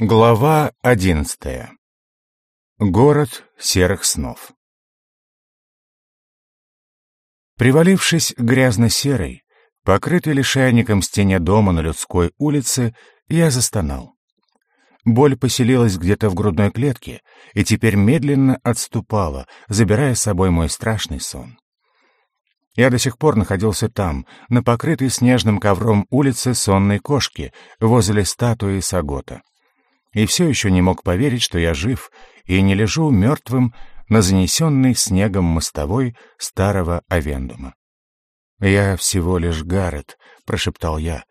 Глава одиннадцатая. Город серых снов. Привалившись грязно-серой, покрытой лишайником стене дома на людской улице, я застонал. Боль поселилась где-то в грудной клетке и теперь медленно отступала, забирая с собой мой страшный сон. Я до сих пор находился там, на покрытой снежным ковром улице сонной кошки, возле статуи Сагота и все еще не мог поверить, что я жив и не лежу мертвым на занесенной снегом мостовой старого Авендума. «Я всего лишь Гаррет», — прошептал я,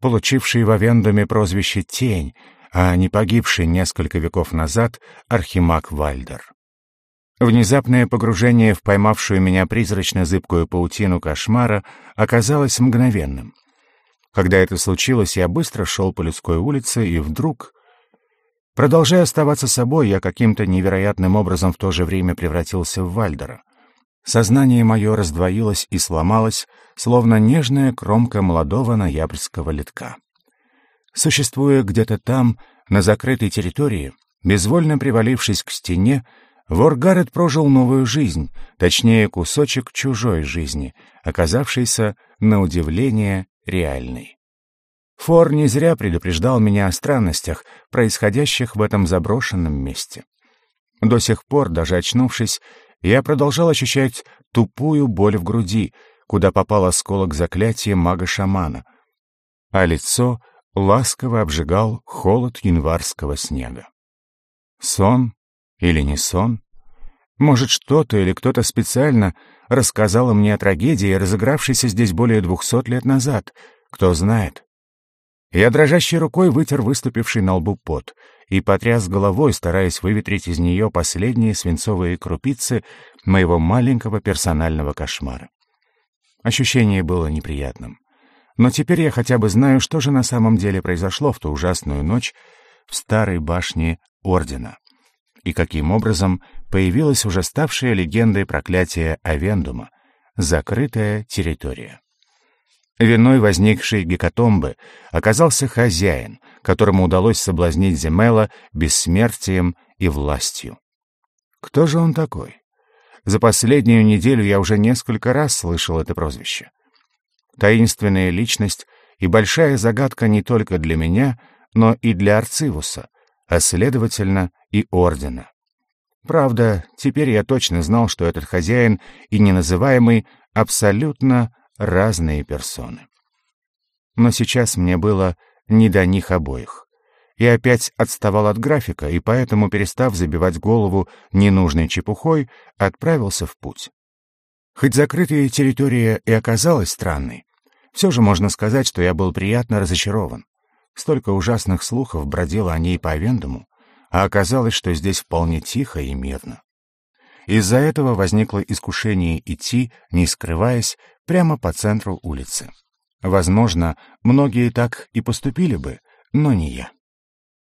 получивший в Авендуме прозвище «Тень», а не погибший несколько веков назад Архимаг Вальдер. Внезапное погружение в поймавшую меня призрачно-зыбкую паутину кошмара оказалось мгновенным. Когда это случилось, я быстро шел по людской улице, и вдруг Продолжая оставаться собой, я каким-то невероятным образом в то же время превратился в Вальдера. Сознание мое раздвоилось и сломалось, словно нежная кромка молодого ноябрьского литка. Существуя где-то там, на закрытой территории, безвольно привалившись к стене, вор Гаррет прожил новую жизнь, точнее, кусочек чужой жизни, оказавшейся, на удивление, реальной. Фор не зря предупреждал меня о странностях, происходящих в этом заброшенном месте. До сих пор, даже очнувшись, я продолжал ощущать тупую боль в груди, куда попал осколок заклятия мага-шамана, а лицо ласково обжигал холод январского снега. Сон или не сон? Может, что-то или кто-то специально рассказал мне о трагедии, разыгравшейся здесь более двухсот лет назад. Кто знает. Я дрожащей рукой вытер выступивший на лбу пот и потряс головой, стараясь выветрить из нее последние свинцовые крупицы моего маленького персонального кошмара. Ощущение было неприятным. Но теперь я хотя бы знаю, что же на самом деле произошло в ту ужасную ночь в старой башне Ордена, и каким образом появилась уже ставшая легендой проклятие Авендума — закрытая территория. Виной возникшей гекатомбы оказался хозяин, которому удалось соблазнить Земела бессмертием и властью. Кто же он такой? За последнюю неделю я уже несколько раз слышал это прозвище. Таинственная личность и большая загадка не только для меня, но и для Арцивуса, а следовательно и Ордена. Правда, теперь я точно знал, что этот хозяин и неназываемый абсолютно разные персоны. Но сейчас мне было не до них обоих. Я опять отставал от графика, и поэтому, перестав забивать голову ненужной чепухой, отправился в путь. Хоть закрытая территория и оказалась странной, все же можно сказать, что я был приятно разочарован. Столько ужасных слухов бродило о ней по Вендому, а оказалось, что здесь вполне тихо и мирно. Из-за этого возникло искушение идти, не скрываясь, прямо по центру улицы. Возможно, многие так и поступили бы, но не я.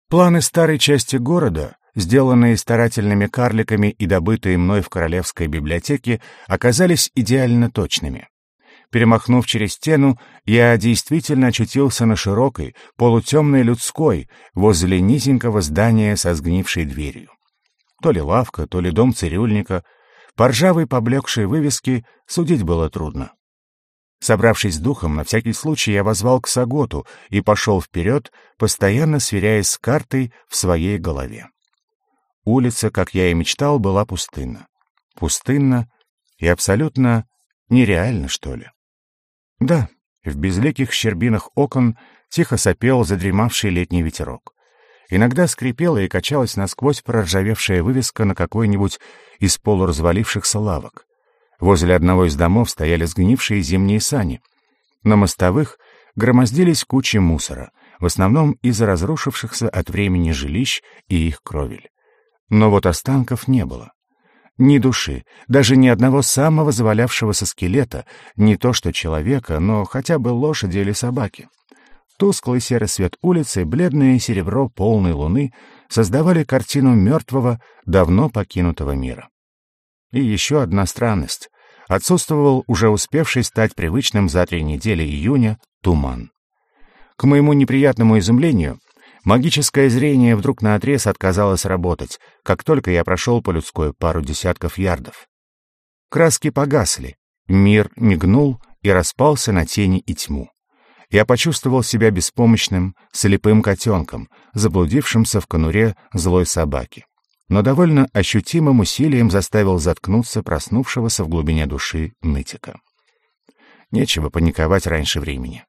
Планы старой части города, сделанные старательными карликами и добытые мной в Королевской библиотеке, оказались идеально точными. Перемахнув через стену, я действительно очутился на широкой, полутемной людской, возле низенького здания со сгнившей дверью. То ли лавка, то ли дом цирюльника. По ржавой поблекшей вывеске судить было трудно. Собравшись с духом, на всякий случай я возвал к Саготу и пошел вперед, постоянно сверяясь с картой в своей голове. Улица, как я и мечтал, была пустынна. Пустынна и абсолютно нереально, что ли. Да, в безликих щербинах окон тихо сопел задремавший летний ветерок. Иногда скрипела и качалась насквозь проржавевшая вывеска на какой-нибудь из полуразвалившихся лавок. Возле одного из домов стояли сгнившие зимние сани. На мостовых громоздились кучи мусора, в основном из-за разрушившихся от времени жилищ и их кровель. Но вот останков не было. Ни души, даже ни одного самого завалявшегося скелета, не то что человека, но хотя бы лошади или собаки. Тусклый серый свет улицы, бледное серебро полной луны создавали картину мертвого, давно покинутого мира. И еще одна странность. Отсутствовал уже успевший стать привычным за три недели июня туман. К моему неприятному изумлению, Магическое зрение вдруг наотрез отказалось работать, как только я прошел по людской пару десятков ярдов. Краски погасли, мир мигнул и распался на тени и тьму. Я почувствовал себя беспомощным, слепым котенком, заблудившимся в конуре злой собаки. Но довольно ощутимым усилием заставил заткнуться проснувшегося в глубине души нытика. Нечего паниковать раньше времени.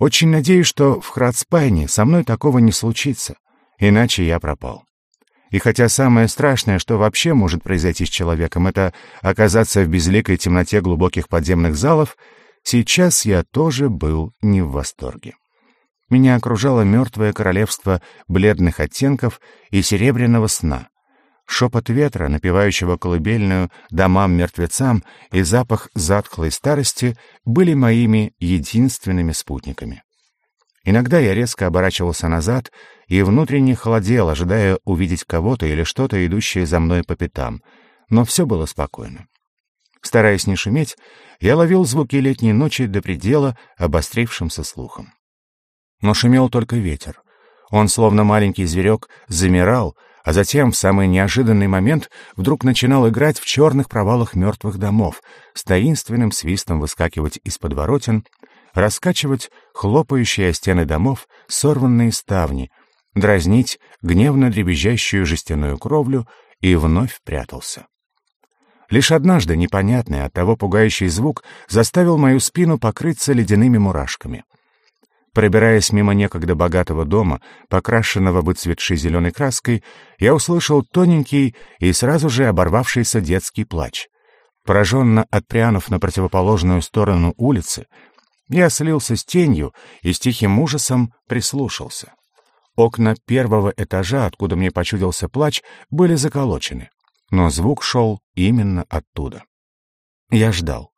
Очень надеюсь, что в Храдспайне со мной такого не случится, иначе я пропал. И хотя самое страшное, что вообще может произойти с человеком, это оказаться в безликой темноте глубоких подземных залов, сейчас я тоже был не в восторге. Меня окружало мертвое королевство бледных оттенков и серебряного сна, Шепот ветра, напевающего колыбельную домам-мертвецам, и запах затхлой старости были моими единственными спутниками. Иногда я резко оборачивался назад и внутренне холодел, ожидая увидеть кого-то или что-то, идущее за мной по пятам, но все было спокойно. Стараясь не шуметь, я ловил звуки летней ночи до предела обострившимся слухом. Но шумел только ветер. Он, словно маленький зверек, замирал, а затем в самый неожиданный момент вдруг начинал играть в черных провалах мертвых домов, с таинственным свистом выскакивать из подворотен, раскачивать хлопающие о стены домов сорванные ставни, дразнить гневно дребезжащую жестяную кровлю и вновь прятался. Лишь однажды непонятный от того пугающий звук заставил мою спину покрыться ледяными мурашками — Пробираясь мимо некогда богатого дома, покрашенного выцветшей зеленой краской, я услышал тоненький и сразу же оборвавшийся детский плач. Пораженно отпрянув на противоположную сторону улицы, я слился с тенью и с тихим ужасом прислушался. Окна первого этажа, откуда мне почудился плач, были заколочены, но звук шел именно оттуда. Я ждал.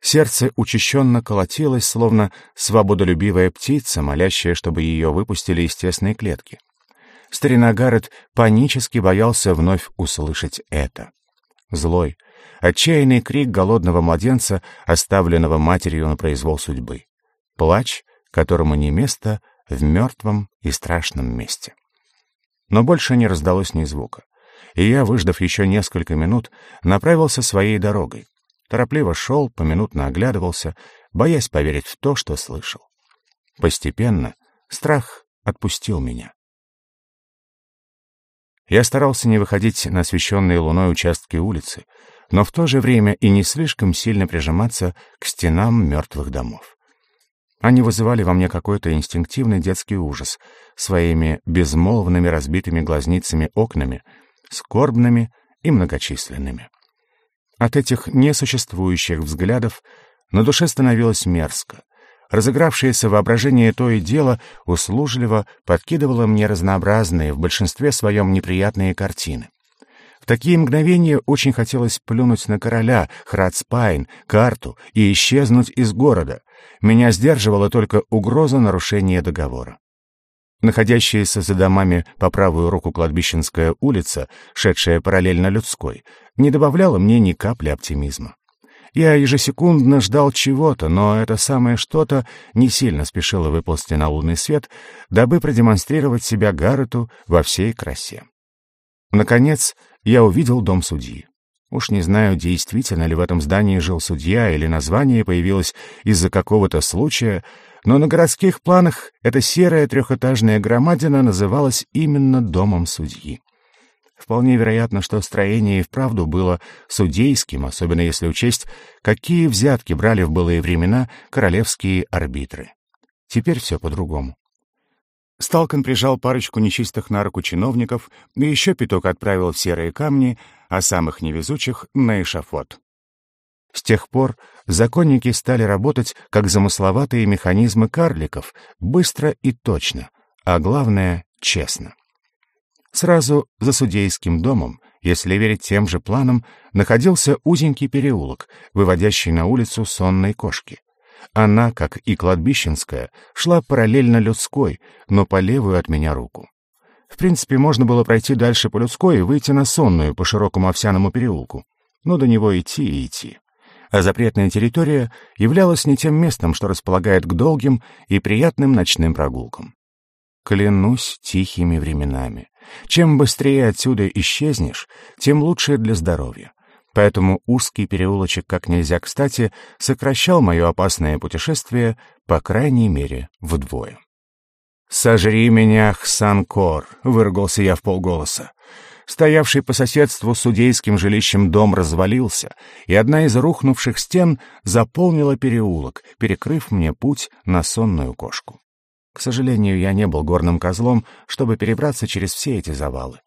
Сердце учащенно колотилось, словно свободолюбивая птица, молящая, чтобы ее выпустили из тесной клетки. Старина Гаррет панически боялся вновь услышать это. Злой, отчаянный крик голодного младенца, оставленного матерью на произвол судьбы. Плач, которому не место в мертвом и страшном месте. Но больше не раздалось ни звука, и я, выждав еще несколько минут, направился своей дорогой. Торопливо шел, поминутно оглядывался, боясь поверить в то, что слышал. Постепенно страх отпустил меня. Я старался не выходить на освещенные луной участки улицы, но в то же время и не слишком сильно прижиматься к стенам мертвых домов. Они вызывали во мне какой-то инстинктивный детский ужас своими безмолвными разбитыми глазницами окнами, скорбными и многочисленными. От этих несуществующих взглядов на душе становилось мерзко. Разыгравшееся воображение то и дело услужливо подкидывало мне разнообразные, в большинстве своем неприятные картины. В такие мгновения очень хотелось плюнуть на короля, Храдспайн, карту и исчезнуть из города. Меня сдерживала только угроза нарушения договора. Находящаяся за домами по правую руку кладбищенская улица, шедшая параллельно людской, не добавляла мне ни капли оптимизма. Я ежесекундно ждал чего-то, но это самое что-то не сильно спешило выползти на лунный свет, дабы продемонстрировать себя Гаррету во всей красе. Наконец, я увидел дом судьи. Уж не знаю, действительно ли в этом здании жил судья или название появилось из-за какого-то случая, но на городских планах эта серая трехэтажная громадина называлась именно домом судьи. Вполне вероятно, что строение и вправду было судейским, особенно если учесть, какие взятки брали в былые времена королевские арбитры. Теперь все по-другому. Сталкан прижал парочку нечистых на руку чиновников, и еще пяток отправил в серые камни, а самых невезучих — на эшафот. С тех пор законники стали работать как замысловатые механизмы карликов, быстро и точно, а главное — честно. Сразу за судейским домом, если верить тем же планам, находился узенький переулок, выводящий на улицу сонной кошки. Она, как и кладбищенская, шла параллельно людской, но по левую от меня руку. В принципе, можно было пройти дальше по людской и выйти на сонную по широкому овсяному переулку. Но до него идти и идти а запретная территория являлась не тем местом, что располагает к долгим и приятным ночным прогулкам. Клянусь тихими временами. Чем быстрее отсюда исчезнешь, тем лучше для здоровья. Поэтому узкий переулочек как нельзя кстати сокращал мое опасное путешествие, по крайней мере, вдвое. «Сожри меня, Хсанкор!» — выругался я в полголоса. Стоявший по соседству судейским жилищем дом развалился, и одна из рухнувших стен заполнила переулок, перекрыв мне путь на сонную кошку. К сожалению, я не был горным козлом, чтобы перебраться через все эти завалы.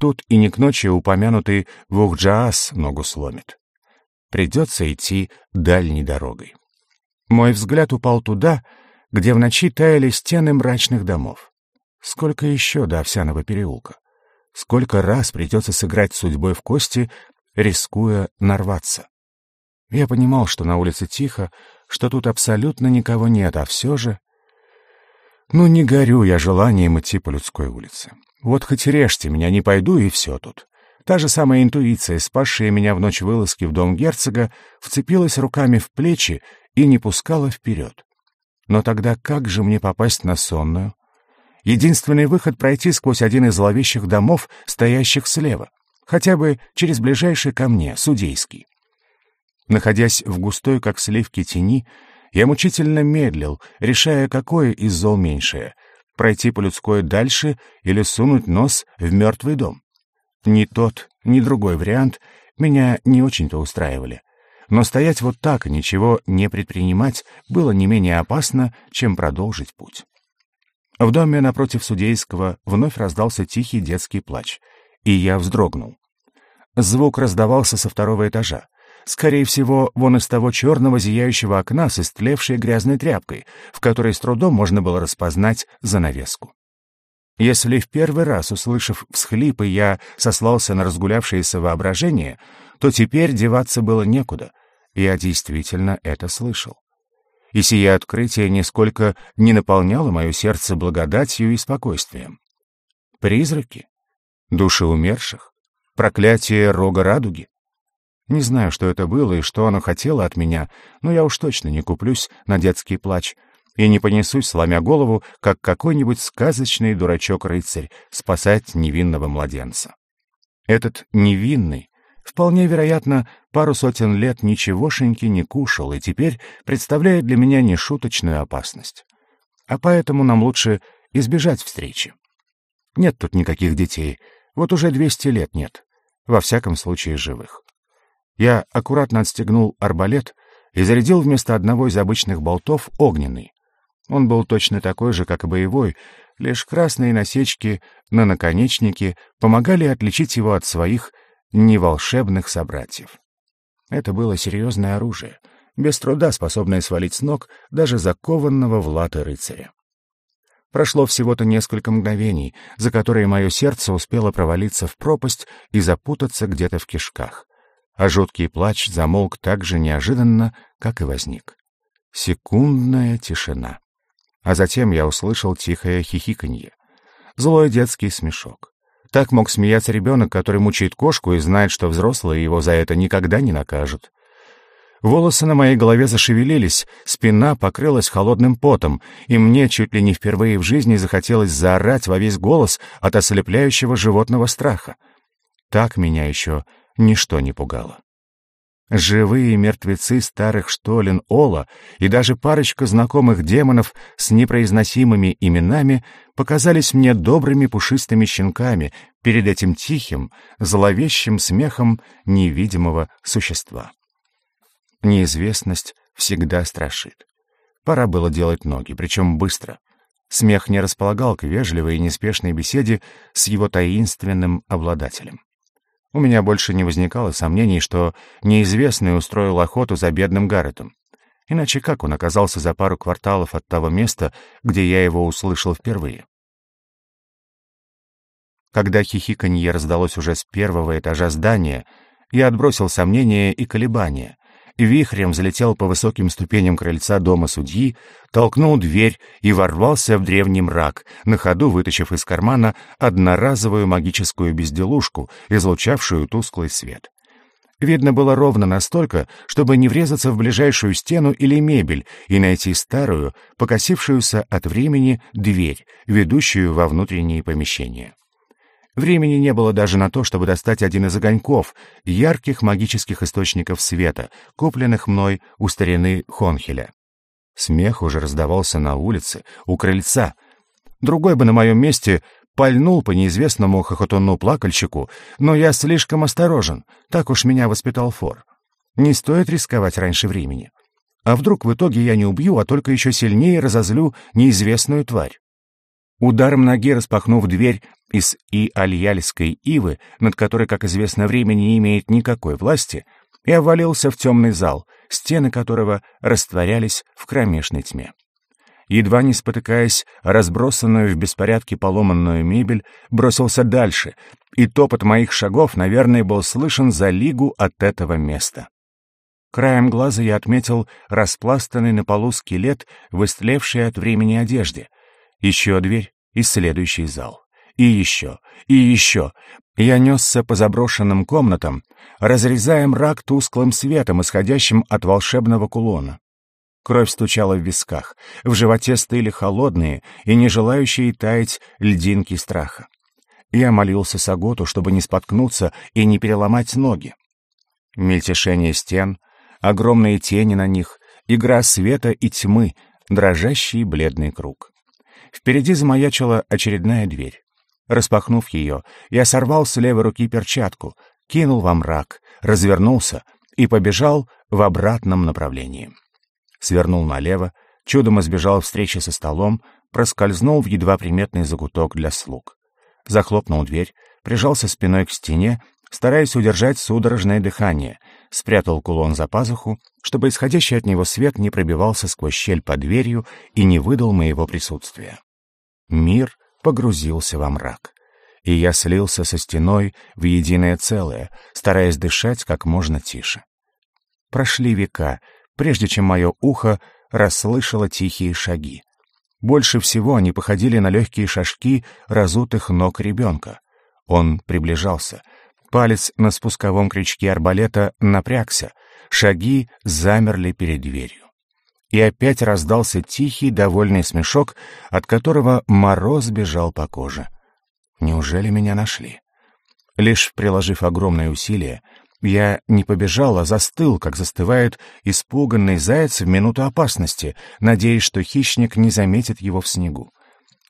Тут и не к ночи упомянутый Вухджаас ногу сломит. Придется идти дальней дорогой. Мой взгляд упал туда, где в ночи таяли стены мрачных домов. Сколько еще до Овсяного переулка? Сколько раз придется сыграть судьбой в кости, рискуя нарваться? Я понимал, что на улице тихо, что тут абсолютно никого нет, а все же... Ну, не горю я желанием идти по людской улице. Вот хоть режьте меня, не пойду, и все тут. Та же самая интуиция, спасшая меня в ночь вылазки в дом герцога, вцепилась руками в плечи и не пускала вперед. Но тогда как же мне попасть на сонную? Единственный выход — пройти сквозь один из зловещих домов, стоящих слева, хотя бы через ближайший ко мне, судейский. Находясь в густой, как сливки, тени, я мучительно медлил, решая, какое из зол меньшее — пройти по людской дальше или сунуть нос в мертвый дом. Ни тот, ни другой вариант меня не очень-то устраивали. Но стоять вот так и ничего не предпринимать было не менее опасно, чем продолжить путь. В доме напротив судейского вновь раздался тихий детский плач, и я вздрогнул. Звук раздавался со второго этажа. Скорее всего, вон из того черного зияющего окна с истлевшей грязной тряпкой, в которой с трудом можно было распознать занавеску. Если в первый раз, услышав всхлипы, я сослался на разгулявшееся воображение, то теперь деваться было некуда. Я действительно это слышал и сие открытие нисколько не наполняло мое сердце благодатью и спокойствием. Призраки? Души умерших? Проклятие рога радуги? Не знаю, что это было и что оно хотело от меня, но я уж точно не куплюсь на детский плач и не понесусь, сломя голову, как какой-нибудь сказочный дурачок-рыцарь, спасать невинного младенца. Этот невинный вполне вероятно, пару сотен лет ничегошеньки не кушал и теперь представляет для меня нешуточную опасность. А поэтому нам лучше избежать встречи. Нет тут никаких детей, вот уже 200 лет нет, во всяком случае живых. Я аккуратно отстегнул арбалет и зарядил вместо одного из обычных болтов огненный. Он был точно такой же, как и боевой, лишь красные насечки на наконечнике помогали отличить его от своих не волшебных собратьев. Это было серьезное оружие, без труда способное свалить с ног даже закованного в латы рыцаря. Прошло всего-то несколько мгновений, за которые мое сердце успело провалиться в пропасть и запутаться где-то в кишках, а жуткий плач замолк так же неожиданно, как и возник. Секундная тишина. А затем я услышал тихое хихиканье. Злой детский смешок. Так мог смеяться ребенок, который мучает кошку и знает, что взрослые его за это никогда не накажут. Волосы на моей голове зашевелились, спина покрылась холодным потом, и мне чуть ли не впервые в жизни захотелось заорать во весь голос от ослепляющего животного страха. Так меня еще ничто не пугало. Живые мертвецы старых штолен Ола и даже парочка знакомых демонов с непроизносимыми именами показались мне добрыми пушистыми щенками перед этим тихим, зловещим смехом невидимого существа. Неизвестность всегда страшит. Пора было делать ноги, причем быстро. Смех не располагал к вежливой и неспешной беседе с его таинственным обладателем. У меня больше не возникало сомнений, что неизвестный устроил охоту за бедным Гарретом. Иначе как он оказался за пару кварталов от того места, где я его услышал впервые? Когда хихиканье раздалось уже с первого этажа здания, я отбросил сомнения и колебания, вихрем взлетел по высоким ступеням крыльца дома судьи, толкнул дверь и ворвался в древний мрак, на ходу вытащив из кармана одноразовую магическую безделушку, излучавшую тусклый свет. Видно было ровно настолько, чтобы не врезаться в ближайшую стену или мебель и найти старую, покосившуюся от времени, дверь, ведущую во внутренние помещения. Времени не было даже на то, чтобы достать один из огоньков, ярких магических источников света, купленных мной у старины Хонхеля. Смех уже раздавался на улице, у крыльца. Другой бы на моем месте пальнул по неизвестному хохотуну-плакальщику, но я слишком осторожен, так уж меня воспитал Фор. Не стоит рисковать раньше времени. А вдруг в итоге я не убью, а только еще сильнее разозлю неизвестную тварь? Ударом ноги распахнув дверь из и-альяльской ивы, над которой, как известно, время не имеет никакой власти, я ввалился в темный зал, стены которого растворялись в кромешной тьме едва не спотыкаясь, разбросанную в беспорядке поломанную мебель, бросился дальше, и топот моих шагов, наверное, был слышен за лигу от этого места. Краем глаза я отметил распластанный на полу скелет, выстлевший от времени одежде. Еще дверь и следующий зал. И еще, и еще. Я несся по заброшенным комнатам, разрезая мрак тусклым светом, исходящим от волшебного кулона. Кровь стучала в висках, в животе стыли холодные и не желающие таять льдинки страха. Я молился Саготу, чтобы не споткнуться и не переломать ноги. Мельтешение стен, огромные тени на них, игра света и тьмы, дрожащий бледный круг. Впереди замаячила очередная дверь. Распахнув ее, я сорвал с левой руки перчатку, кинул во мрак, развернулся и побежал в обратном направлении свернул налево, чудом избежал встречи со столом, проскользнул в едва приметный загуток для слуг. Захлопнул дверь, прижался спиной к стене, стараясь удержать судорожное дыхание, спрятал кулон за пазуху, чтобы исходящий от него свет не пробивался сквозь щель под дверью и не выдал моего присутствия. Мир погрузился во мрак, и я слился со стеной в единое целое, стараясь дышать как можно тише. Прошли века, прежде чем мое ухо расслышало тихие шаги. Больше всего они походили на легкие шажки разутых ног ребенка. Он приближался. Палец на спусковом крючке арбалета напрягся. Шаги замерли перед дверью. И опять раздался тихий, довольный смешок, от которого мороз бежал по коже. Неужели меня нашли? Лишь приложив огромное усилие, я не побежал, а застыл, как застывает испуганный заяц в минуту опасности, надеясь, что хищник не заметит его в снегу.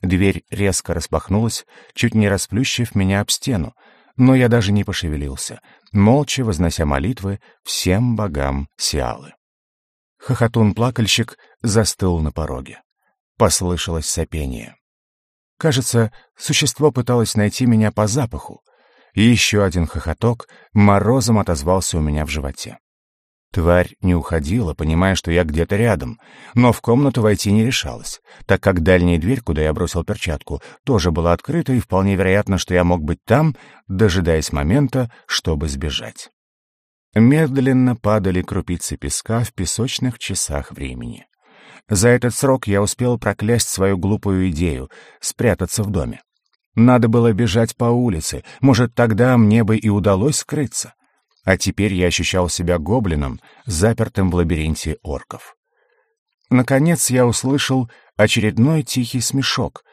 Дверь резко распахнулась, чуть не расплющив меня об стену, но я даже не пошевелился, молча вознося молитвы всем богам Сиалы. Хохотун-плакальщик застыл на пороге. Послышалось сопение. Кажется, существо пыталось найти меня по запаху, и еще один хохоток морозом отозвался у меня в животе. Тварь не уходила, понимая, что я где-то рядом, но в комнату войти не решалась, так как дальняя дверь, куда я бросил перчатку, тоже была открыта, и вполне вероятно, что я мог быть там, дожидаясь момента, чтобы сбежать. Медленно падали крупицы песка в песочных часах времени. За этот срок я успел проклясть свою глупую идею — спрятаться в доме. Надо было бежать по улице, может, тогда мне бы и удалось скрыться. А теперь я ощущал себя гоблином, запертым в лабиринте орков. Наконец я услышал очередной тихий смешок,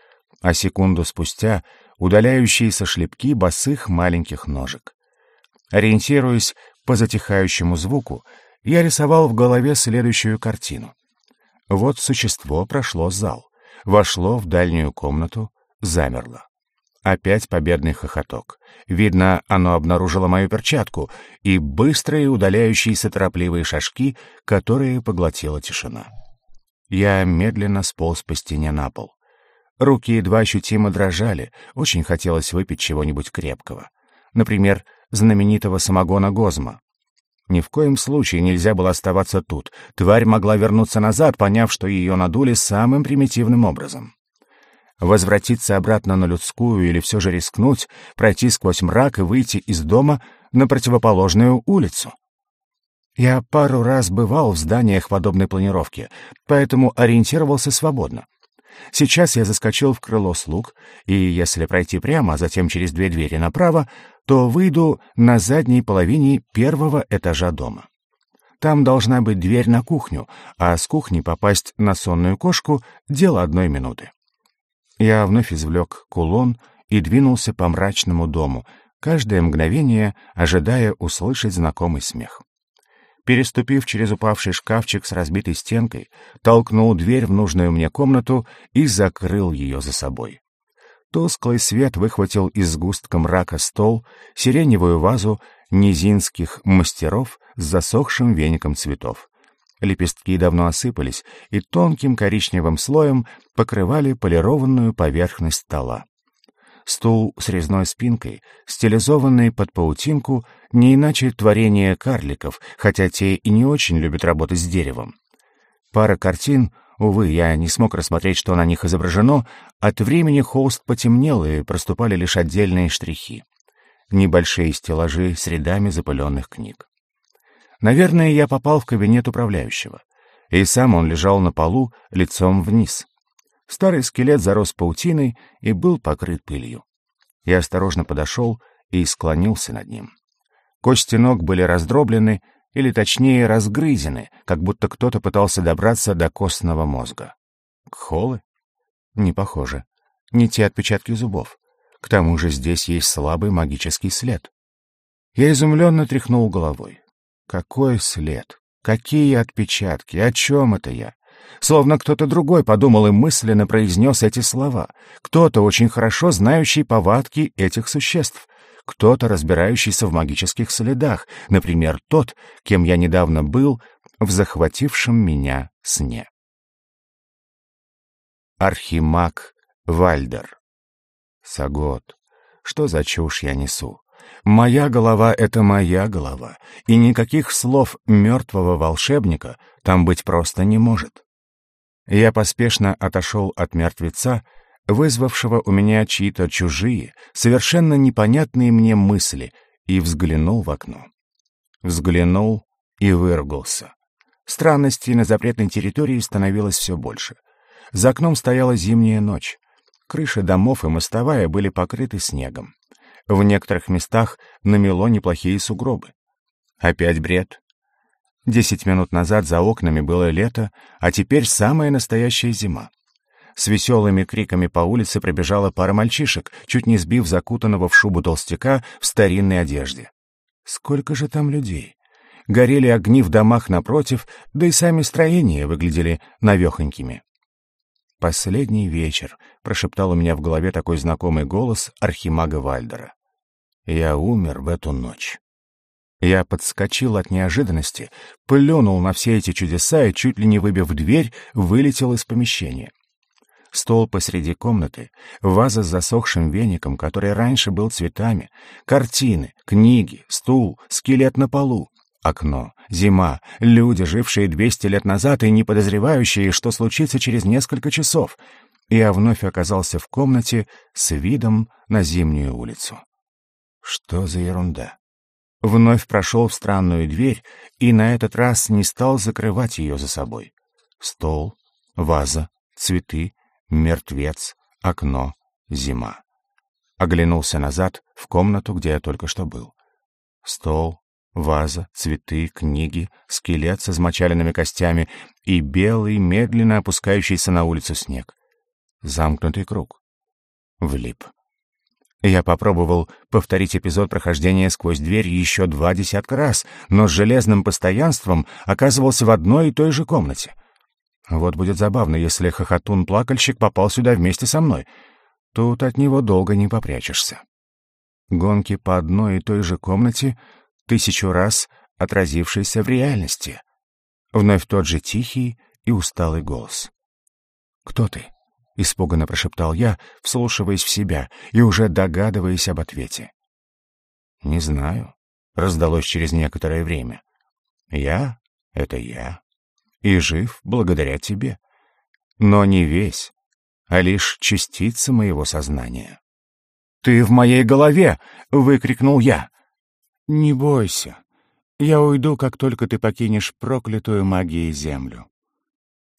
а секунду спустя удаляющиеся шлепки босых маленьких ножек. Ориентируясь по затихающему звуку, я рисовал в голове следующую картину. Вот существо прошло зал, вошло в дальнюю комнату, замерло. Опять победный хохоток. Видно, оно обнаружило мою перчатку и быстрые удаляющиеся торопливые шажки, которые поглотила тишина. Я медленно сполз по стене на пол. Руки едва ощутимо дрожали, очень хотелось выпить чего-нибудь крепкого. Например, знаменитого самогона Гозма. Ни в коем случае нельзя было оставаться тут. Тварь могла вернуться назад, поняв, что ее надули самым примитивным образом возвратиться обратно на людскую или все же рискнуть, пройти сквозь мрак и выйти из дома на противоположную улицу. Я пару раз бывал в зданиях подобной планировки, поэтому ориентировался свободно. Сейчас я заскочил в крыло слуг, и если пройти прямо, а затем через две двери направо, то выйду на задней половине первого этажа дома. Там должна быть дверь на кухню, а с кухни попасть на сонную кошку — дело одной минуты. Я вновь извлек кулон и двинулся по мрачному дому, каждое мгновение ожидая услышать знакомый смех. Переступив через упавший шкафчик с разбитой стенкой, толкнул дверь в нужную мне комнату и закрыл ее за собой. Тусклый свет выхватил из сгустка мрака стол, сиреневую вазу низинских мастеров с засохшим веником цветов. Лепестки давно осыпались и тонким коричневым слоем покрывали полированную поверхность стола. Стул с резной спинкой, стилизованный под паутинку, не иначе творение карликов, хотя те и не очень любят работать с деревом. Пара картин, увы, я не смог рассмотреть, что на них изображено, от времени холст потемнел и проступали лишь отдельные штрихи. Небольшие стеллажи с рядами запыленных книг. Наверное, я попал в кабинет управляющего. И сам он лежал на полу, лицом вниз. Старый скелет зарос паутиной и был покрыт пылью. Я осторожно подошел и склонился над ним. Кости ног были раздроблены, или точнее разгрызены, как будто кто-то пытался добраться до костного мозга. Кхолы? Не похоже. Не те отпечатки зубов. К тому же здесь есть слабый магический след. Я изумленно тряхнул головой. Какой след? Какие отпечатки? О чем это я? Словно кто-то другой подумал и мысленно произнес эти слова. Кто-то, очень хорошо знающий повадки этих существ. Кто-то, разбирающийся в магических следах. Например, тот, кем я недавно был в захватившем меня сне. Архимаг Вальдер. Сагот. Что за чушь я несу? Моя голова — это моя голова, и никаких слов мертвого волшебника там быть просто не может. Я поспешно отошел от мертвеца, вызвавшего у меня чьи-то чужие, совершенно непонятные мне мысли, и взглянул в окно. Взглянул и выругался. Странностей на запретной территории становилось все больше. За окном стояла зимняя ночь. Крыши домов и мостовая были покрыты снегом. В некоторых местах намело неплохие сугробы. Опять бред. Десять минут назад за окнами было лето, а теперь самая настоящая зима. С веселыми криками по улице пробежала пара мальчишек, чуть не сбив закутанного в шубу толстяка в старинной одежде. Сколько же там людей? Горели огни в домах напротив, да и сами строения выглядели навехонькими. «Последний вечер», — прошептал у меня в голове такой знакомый голос архимага Вальдера. «Я умер в эту ночь». Я подскочил от неожиданности, плюнул на все эти чудеса и, чуть ли не выбив дверь, вылетел из помещения. Стол посреди комнаты, ваза с засохшим веником, который раньше был цветами, картины, книги, стул, скелет на полу, окно, зима, люди, жившие двести лет назад и не подозревающие, что случится через несколько часов. Я вновь оказался в комнате с видом на зимнюю улицу. Что за ерунда? Вновь прошел в странную дверь и на этот раз не стал закрывать ее за собой. Стол, ваза, цветы, мертвец, окно, зима. Оглянулся назад в комнату, где я только что был. Стол, ваза, цветы, книги, скелет с измочаленными костями и белый, медленно опускающийся на улицу снег. Замкнутый круг. Влип. Я попробовал повторить эпизод прохождения сквозь дверь еще два десятка раз, но с железным постоянством оказывался в одной и той же комнате. Вот будет забавно, если хохотун-плакальщик попал сюда вместе со мной. Тут от него долго не попрячешься. Гонки по одной и той же комнате, тысячу раз отразившиеся в реальности. Вновь тот же тихий и усталый голос. «Кто ты?» — испуганно прошептал я, вслушиваясь в себя и уже догадываясь об ответе. «Не знаю», — раздалось через некоторое время. «Я — это я, и жив благодаря тебе. Но не весь, а лишь частица моего сознания». «Ты в моей голове!» — выкрикнул я. «Не бойся. Я уйду, как только ты покинешь проклятую магией землю.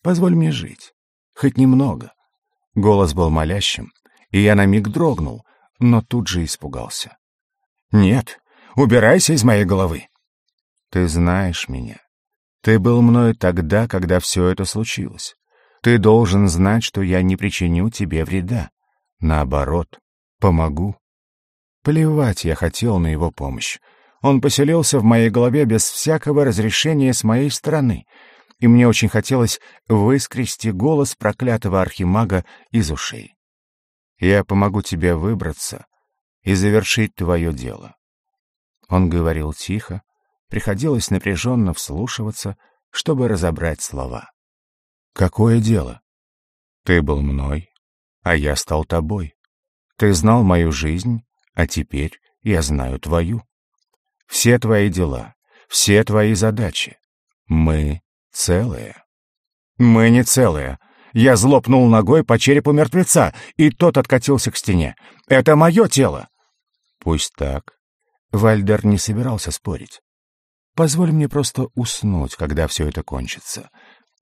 Позволь мне жить. Хоть немного. Голос был молящим, и я на миг дрогнул, но тут же испугался. «Нет, убирайся из моей головы!» «Ты знаешь меня. Ты был мною тогда, когда все это случилось. Ты должен знать, что я не причиню тебе вреда. Наоборот, помогу». Плевать я хотел на его помощь. Он поселился в моей голове без всякого разрешения с моей стороны, и мне очень хотелось выскрести голос проклятого архимага из ушей. «Я помогу тебе выбраться и завершить твое дело». Он говорил тихо, приходилось напряженно вслушиваться, чтобы разобрать слова. «Какое дело? Ты был мной, а я стал тобой. Ты знал мою жизнь, а теперь я знаю твою. Все твои дела, все твои задачи. Мы целые. Мы не целые. Я злопнул ногой по черепу мертвеца, и тот откатился к стене. Это мое тело. Пусть так. Вальдер не собирался спорить. Позволь мне просто уснуть, когда все это кончится,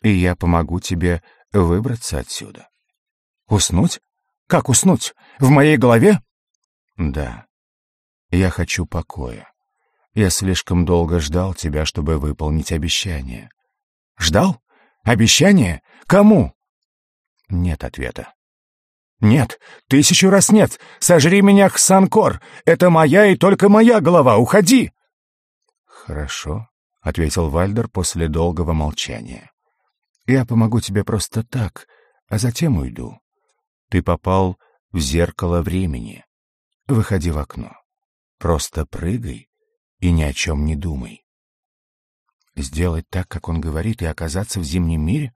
и я помогу тебе выбраться отсюда. Уснуть? Как уснуть? В моей голове? Да. Я хочу покоя. Я слишком долго ждал тебя, чтобы выполнить обещание. Ждал? Обещание? Кому? Нет ответа. Нет, тысячу раз нет. Сожри меня, Хсанкор. Это моя и только моя голова. Уходи. Хорошо, ответил Вальдер после долгого молчания. Я помогу тебе просто так, а затем уйду. Ты попал в зеркало времени. Выходи в окно. Просто прыгай и ни о чем не думай. Сделать так, как он говорит, и оказаться в зимнем мире?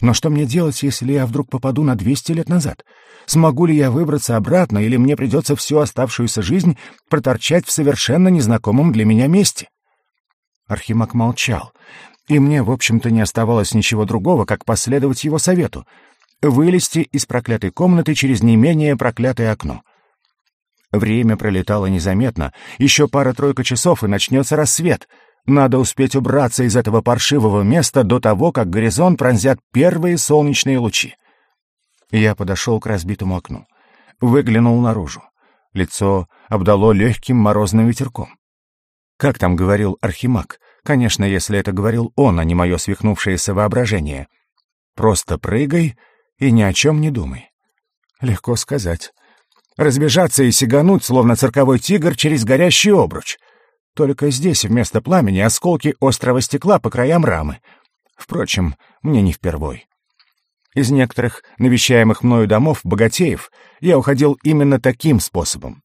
Но что мне делать, если я вдруг попаду на двести лет назад? Смогу ли я выбраться обратно, или мне придется всю оставшуюся жизнь проторчать в совершенно незнакомом для меня месте? Архимаг молчал, и мне, в общем-то, не оставалось ничего другого, как последовать его совету — вылезти из проклятой комнаты через не менее проклятое окно — Время пролетало незаметно. Еще пара-тройка часов, и начнется рассвет. Надо успеть убраться из этого паршивого места до того, как горизонт пронзят первые солнечные лучи. Я подошел к разбитому окну. Выглянул наружу. Лицо обдало легким морозным ветерком. Как там говорил Архимаг? Конечно, если это говорил он, а не мое свихнувшееся воображение. Просто прыгай и ни о чем не думай. Легко сказать разбежаться и сигануть, словно цирковой тигр, через горящий обруч. Только здесь вместо пламени осколки острого стекла по краям рамы. Впрочем, мне не впервой. Из некоторых навещаемых мною домов богатеев я уходил именно таким способом.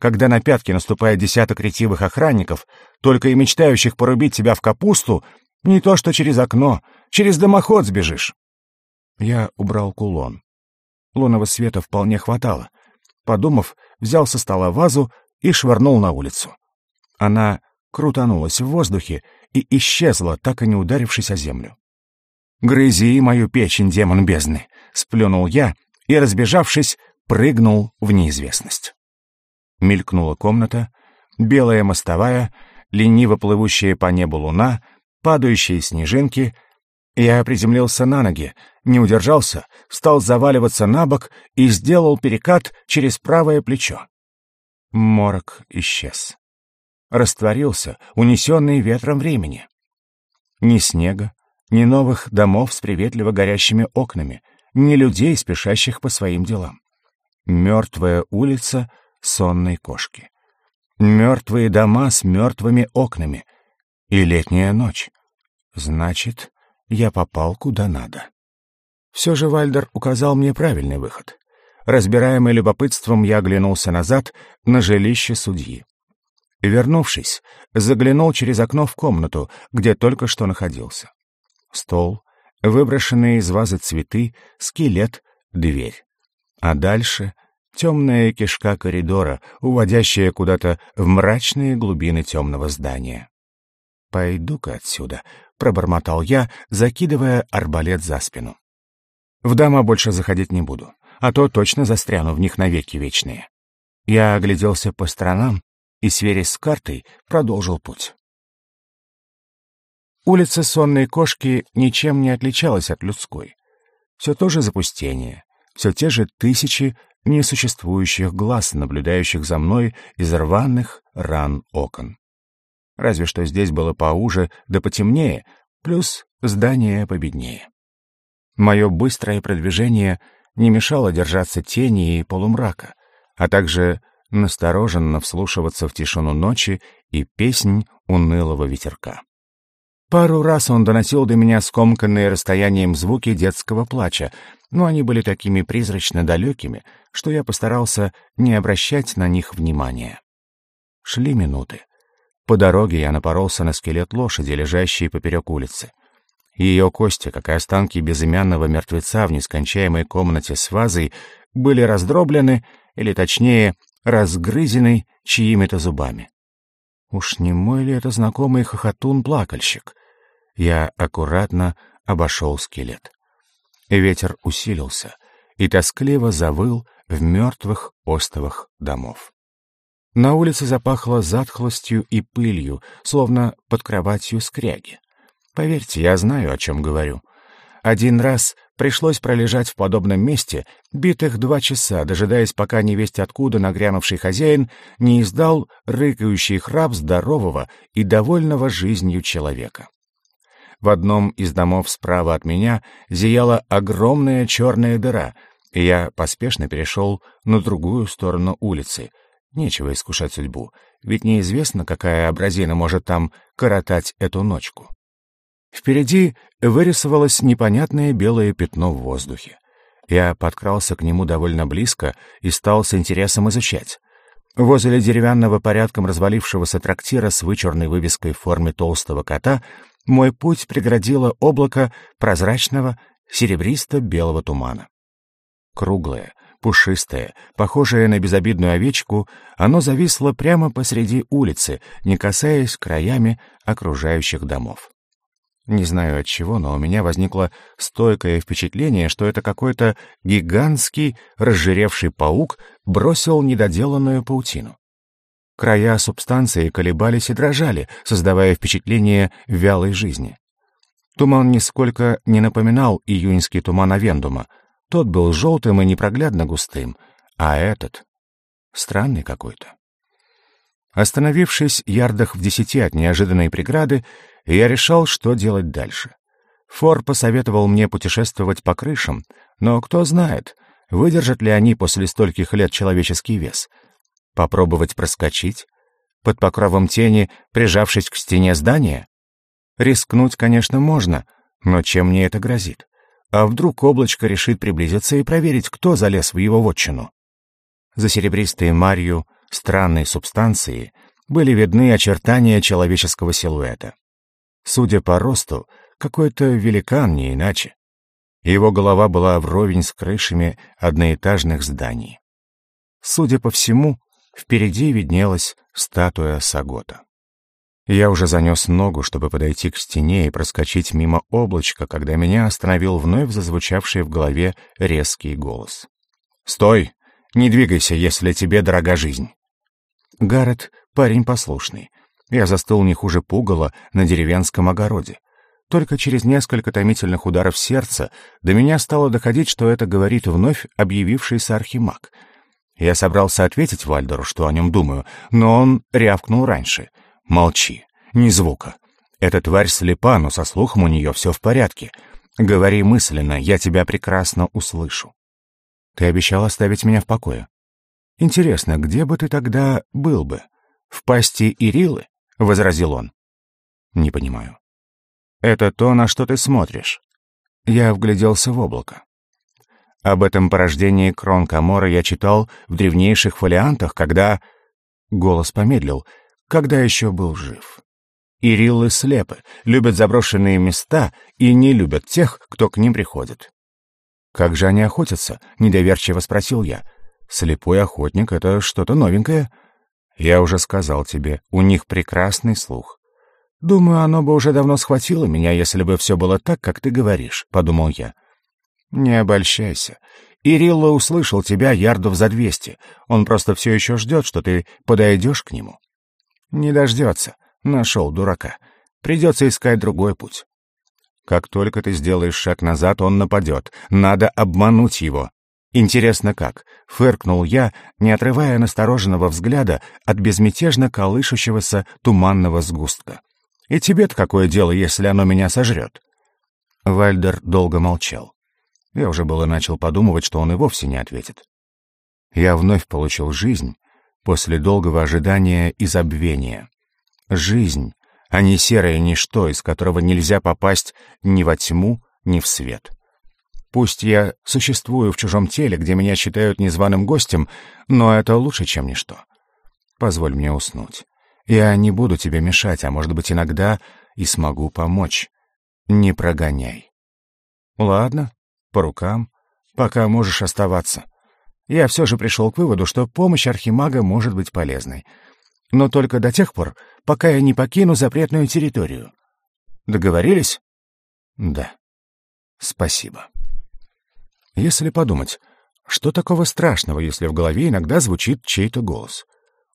Когда на пятки наступает десяток ретивых охранников, только и мечтающих порубить тебя в капусту, не то что через окно, через дымоход сбежишь. Я убрал кулон. Лунного света вполне хватало, Подумав, взял со стола вазу и швырнул на улицу. Она крутанулась в воздухе и исчезла, так и не ударившись о землю. «Грызи мою печень, демон бездны!» — сплюнул я и, разбежавшись, прыгнул в неизвестность. Мелькнула комната, белая мостовая, лениво плывущая по небу луна, падающие снежинки — я приземлился на ноги, не удержался, стал заваливаться на бок и сделал перекат через правое плечо. Морок исчез. Растворился, унесенный ветром времени. Ни снега, ни новых домов с приветливо горящими окнами, ни людей, спешащих по своим делам. Мертвая улица сонной кошки. Мертвые дома с мертвыми окнами. И летняя ночь. Значит, я попал куда надо. Все же Вальдер указал мне правильный выход. Разбираемый любопытством, я оглянулся назад на жилище судьи. Вернувшись, заглянул через окно в комнату, где только что находился. Стол, выброшенные из вазы цветы, скелет, дверь. А дальше темная кишка коридора, уводящая куда-то в мрачные глубины темного здания. «Пойду-ка отсюда», — пробормотал я, закидывая арбалет за спину. «В дома больше заходить не буду, а то точно застряну в них навеки вечные». Я огляделся по сторонам и, сверясь с картой, продолжил путь. Улица Сонной Кошки ничем не отличалась от людской. Все то же запустение, все те же тысячи несуществующих глаз, наблюдающих за мной из рваных ран окон. Разве что здесь было поуже да потемнее, плюс здание победнее. Мое быстрое продвижение не мешало держаться тени и полумрака, а также настороженно вслушиваться в тишину ночи и песнь унылого ветерка. Пару раз он доносил до меня скомканные расстоянием звуки детского плача, но они были такими призрачно далекими, что я постарался не обращать на них внимания. Шли минуты. По дороге я напоролся на скелет лошади, лежащей поперек улицы. Ее кости, как и останки безымянного мертвеца в нескончаемой комнате с вазой, были раздроблены, или точнее, разгрызены чьими-то зубами. Уж не мой ли это знакомый хохотун-плакальщик? Я аккуратно обошел скелет. Ветер усилился и тоскливо завыл в мертвых остовах домов. На улице запахло затхлостью и пылью, словно под кроватью скряги. Поверьте, я знаю, о чем говорю. Один раз пришлось пролежать в подобном месте битых два часа, дожидаясь, пока невесть откуда нагрянувший хозяин не издал рыкающий храп здорового и довольного жизнью человека. В одном из домов справа от меня зияла огромная черная дыра, и я поспешно перешел на другую сторону улицы. Нечего искушать судьбу, ведь неизвестно, какая образина может там коротать эту ночку. Впереди вырисовалось непонятное белое пятно в воздухе. Я подкрался к нему довольно близко и стал с интересом изучать. Возле деревянного порядком развалившегося трактира с вычурной вывеской в форме толстого кота мой путь преградило облако прозрачного серебристо-белого тумана. Круглое, пушистое, похожее на безобидную овечку, оно зависло прямо посреди улицы, не касаясь краями окружающих домов. Не знаю от чего, но у меня возникло стойкое впечатление, что это какой-то гигантский, разжиревший паук бросил недоделанную паутину. Края субстанции колебались и дрожали, создавая впечатление вялой жизни. Туман нисколько не напоминал июньский туман Авендума. Тот был желтым и непроглядно густым, а этот — странный какой-то. Остановившись ярдах в десяти от неожиданной преграды, я решал, что делать дальше. Фор посоветовал мне путешествовать по крышам, но кто знает, выдержат ли они после стольких лет человеческий вес. Попробовать проскочить? Под покровом тени, прижавшись к стене здания? Рискнуть, конечно, можно, но чем мне это грозит? А вдруг облачко решит приблизиться и проверить, кто залез в его вотчину? За серебристой марью странной субстанции были видны очертания человеческого силуэта. Судя по росту, какой-то великан не иначе. Его голова была вровень с крышами одноэтажных зданий. Судя по всему, впереди виднелась статуя Сагота. Я уже занес ногу, чтобы подойти к стене и проскочить мимо облачка, когда меня остановил вновь зазвучавший в голове резкий голос. «Стой! Не двигайся, если тебе дорога жизнь!» Гаррет — парень послушный, я застыл не хуже пугала на деревенском огороде. Только через несколько томительных ударов сердца до меня стало доходить, что это говорит вновь объявившийся архимаг. Я собрался ответить Вальдеру, что о нем думаю, но он рявкнул раньше. «Молчи, ни звука. Эта тварь слепа, но со слухом у нее все в порядке. Говори мысленно, я тебя прекрасно услышу». «Ты обещал оставить меня в покое. Интересно, где бы ты тогда был бы? В пасти Ирилы?» — возразил он. «Не понимаю». «Это то, на что ты смотришь». Я вгляделся в облако. Об этом порождении крон Камора я читал в древнейших фолиантах, когда... Голос помедлил. Когда еще был жив. Ириллы слепы, любят заброшенные места и не любят тех, кто к ним приходит. «Как же они охотятся?» — недоверчиво спросил я. «Слепой охотник — это что-то новенькое». Я уже сказал тебе, у них прекрасный слух. Думаю, оно бы уже давно схватило меня, если бы все было так, как ты говоришь, — подумал я. Не обольщайся. Ирилла услышал тебя ярдов за двести. Он просто все еще ждет, что ты подойдешь к нему. Не дождется. Нашел дурака. Придется искать другой путь. Как только ты сделаешь шаг назад, он нападет. Надо обмануть его. Интересно как, фыркнул я, не отрывая настороженного взгляда от безмятежно колышущегося туманного сгустка. И тебе-то какое дело, если оно меня сожрет? Вальдер долго молчал. Я уже было начал подумывать, что он и вовсе не ответит. Я вновь получил жизнь после долгого ожидания и забвения. Жизнь, а не серое ничто, из которого нельзя попасть ни во тьму, ни в свет. Пусть я существую в чужом теле, где меня считают незваным гостем, но это лучше, чем ничто. Позволь мне уснуть. Я не буду тебе мешать, а может быть иногда и смогу помочь. Не прогоняй. Ладно, по рукам, пока можешь оставаться. Я все же пришел к выводу, что помощь архимага может быть полезной. Но только до тех пор, пока я не покину запретную территорию. Договорились? Да. Спасибо. Если подумать, что такого страшного, если в голове иногда звучит чей-то голос?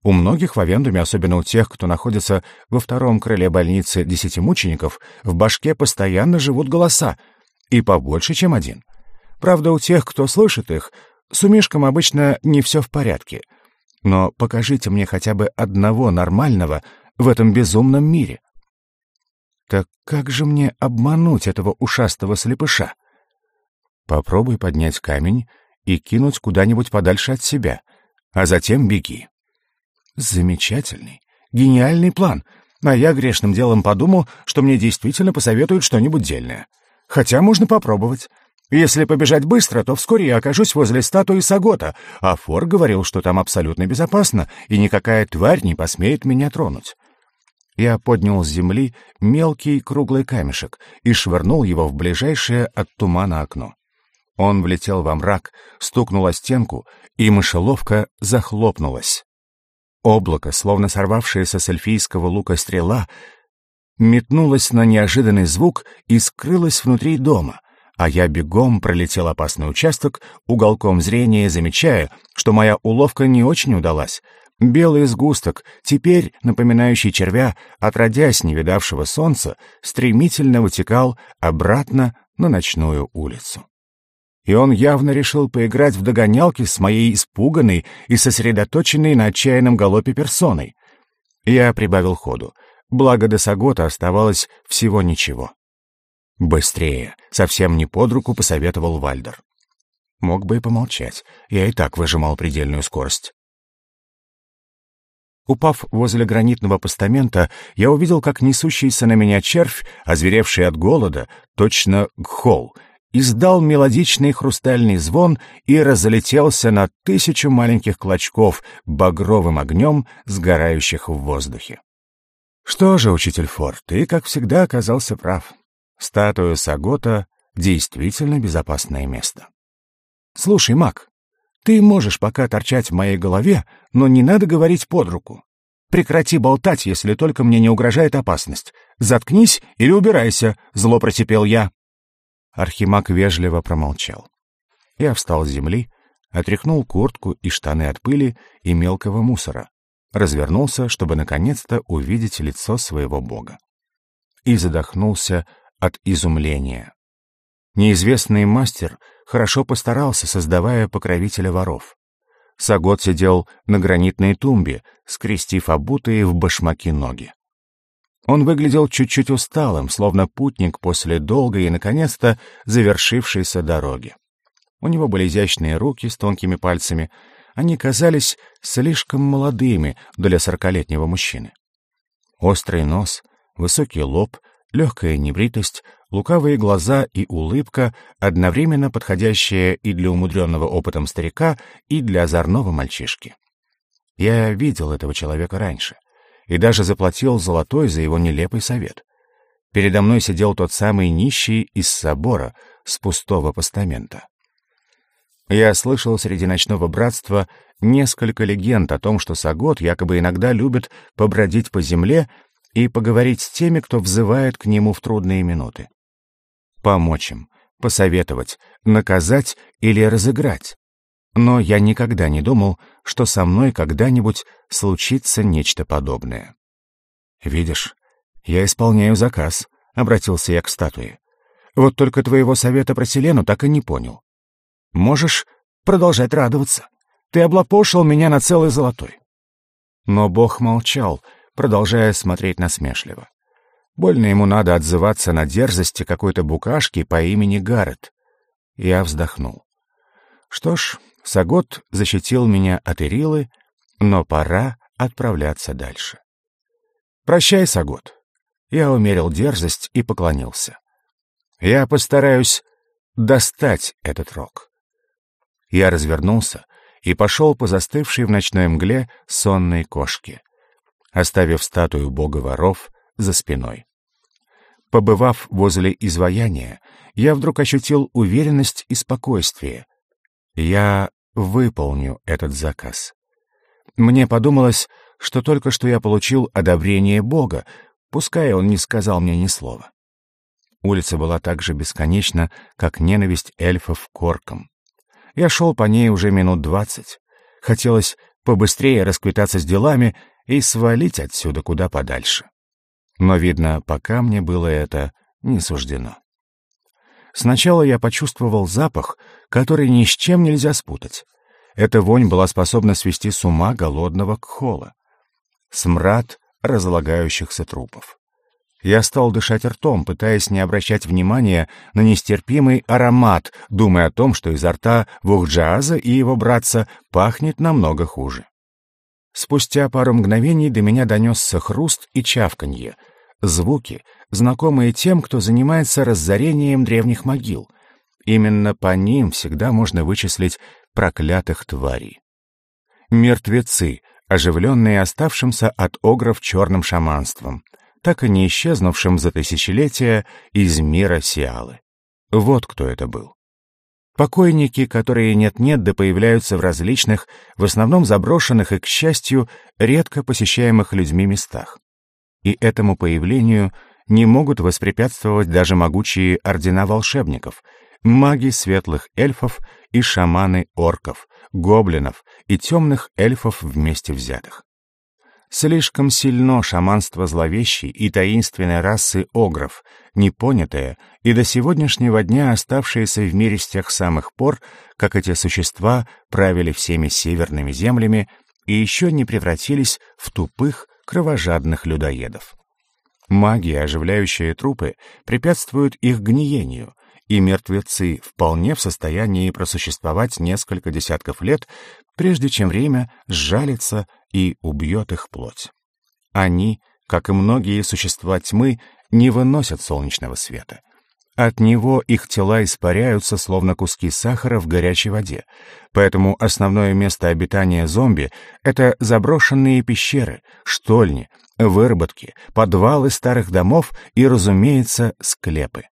У многих в Авендуме, особенно у тех, кто находится во втором крыле больницы десяти мучеников, в башке постоянно живут голоса, и побольше, чем один. Правда, у тех, кто слышит их, с умишком обычно не все в порядке. Но покажите мне хотя бы одного нормального в этом безумном мире. Так как же мне обмануть этого ушастого слепыша? Попробуй поднять камень и кинуть куда-нибудь подальше от себя, а затем беги. Замечательный, гениальный план. А я грешным делом подумал, что мне действительно посоветуют что-нибудь дельное. Хотя можно попробовать. Если побежать быстро, то вскоре я окажусь возле статуи Сагота, а Фор говорил, что там абсолютно безопасно, и никакая тварь не посмеет меня тронуть. Я поднял с земли мелкий круглый камешек и швырнул его в ближайшее от тумана окно. Он влетел во мрак, стукнул о стенку, и мышеловка захлопнулась. Облако, словно сорвавшееся с эльфийского лука стрела, метнулось на неожиданный звук и скрылось внутри дома, а я бегом пролетел опасный участок, уголком зрения замечая, что моя уловка не очень удалась. Белый сгусток, теперь напоминающий червя, отродясь не видавшего солнца, стремительно вытекал обратно на ночную улицу и он явно решил поиграть в догонялки с моей испуганной и сосредоточенной на отчаянном галопе персоной. Я прибавил ходу, благо до Сагота оставалось всего ничего. «Быстрее!» — совсем не под руку посоветовал Вальдер. Мог бы и помолчать, я и так выжимал предельную скорость. Упав возле гранитного постамента, я увидел, как несущийся на меня червь, озверевший от голода, точно гхол — издал мелодичный хрустальный звон и разлетелся на тысячу маленьких клочков багровым огнем, сгорающих в воздухе. Что же, учитель Фор, ты, как всегда, оказался прав. Статуя Сагота — действительно безопасное место. Слушай, Мак, ты можешь пока торчать в моей голове, но не надо говорить под руку. Прекрати болтать, если только мне не угрожает опасность. Заткнись или убирайся, зло просипел я. Архимаг вежливо промолчал. Я встал с земли, отряхнул куртку и штаны от пыли и мелкого мусора, развернулся, чтобы наконец-то увидеть лицо своего бога. И задохнулся от изумления. Неизвестный мастер хорошо постарался, создавая покровителя воров. Сагот сидел на гранитной тумбе, скрестив обутые в башмаки ноги. Он выглядел чуть-чуть усталым, словно путник после долгой и, наконец-то, завершившейся дороги. У него были изящные руки с тонкими пальцами. Они казались слишком молодыми для сорокалетнего мужчины. Острый нос, высокий лоб, легкая небритость, лукавые глаза и улыбка, одновременно подходящая и для умудренного опытом старика, и для озорного мальчишки. Я видел этого человека раньше и даже заплатил золотой за его нелепый совет. Передо мной сидел тот самый нищий из собора с пустого постамента. Я слышал среди ночного братства несколько легенд о том, что Сагот якобы иногда любит побродить по земле и поговорить с теми, кто взывает к нему в трудные минуты. Помочь им, посоветовать, наказать или разыграть. Но я никогда не думал, что со мной когда-нибудь случится нечто подобное. «Видишь, я исполняю заказ», — обратился я к статуе. «Вот только твоего совета про Селену так и не понял. Можешь продолжать радоваться. Ты облапошил меня на целый золотой. Но Бог молчал, продолжая смотреть насмешливо. Больно ему надо отзываться на дерзости какой-то букашки по имени Гаррет. Я вздохнул. Что ж, Сагот защитил меня от Ирилы, но пора отправляться дальше. «Прощай, Сагот». Я умерил дерзость и поклонился. «Я постараюсь достать этот рог». Я развернулся и пошел по застывшей в ночной мгле сонной кошке, оставив статую бога воров за спиной. Побывав возле изваяния, я вдруг ощутил уверенность и спокойствие. Я выполню этот заказ. Мне подумалось, что только что я получил одобрение Бога, пускай он не сказал мне ни слова. Улица была так же бесконечна, как ненависть эльфов к оркам. Я шел по ней уже минут двадцать. Хотелось побыстрее расквитаться с делами и свалить отсюда куда подальше. Но, видно, пока мне было это не суждено. Сначала я почувствовал запах, который ни с чем нельзя спутать. Эта вонь была способна свести с ума голодного кхола. Смрад разлагающихся трупов. Я стал дышать ртом, пытаясь не обращать внимания на нестерпимый аромат, думая о том, что изо рта Вухджааза и его братца пахнет намного хуже. Спустя пару мгновений до меня донесся хруст и чавканье, звуки, знакомые тем, кто занимается разорением древних могил. Именно по ним всегда можно вычислить проклятых тварей. Мертвецы, оживленные оставшимся от огров черным шаманством, так и не исчезнувшим за тысячелетия из мира Сиалы. Вот кто это был. Покойники, которые нет-нет да появляются в различных, в основном заброшенных и, к счастью, редко посещаемых людьми местах. И этому появлению не могут воспрепятствовать даже могучие ордена волшебников, маги светлых эльфов и шаманы орков, гоблинов и темных эльфов вместе взятых. Слишком сильно шаманство зловещей и таинственной расы огров, непонятое и до сегодняшнего дня оставшееся в мире с тех самых пор, как эти существа правили всеми северными землями и еще не превратились в тупых, кровожадных людоедов. Магия, оживляющая трупы, препятствует их гниению, и мертвецы вполне в состоянии просуществовать несколько десятков лет, прежде чем время сжалится и убьет их плоть. Они, как и многие существа тьмы, не выносят солнечного света. От него их тела испаряются, словно куски сахара в горячей воде. Поэтому основное место обитания зомби — это заброшенные пещеры, штольни, выработки, подвалы старых домов и, разумеется, склепы.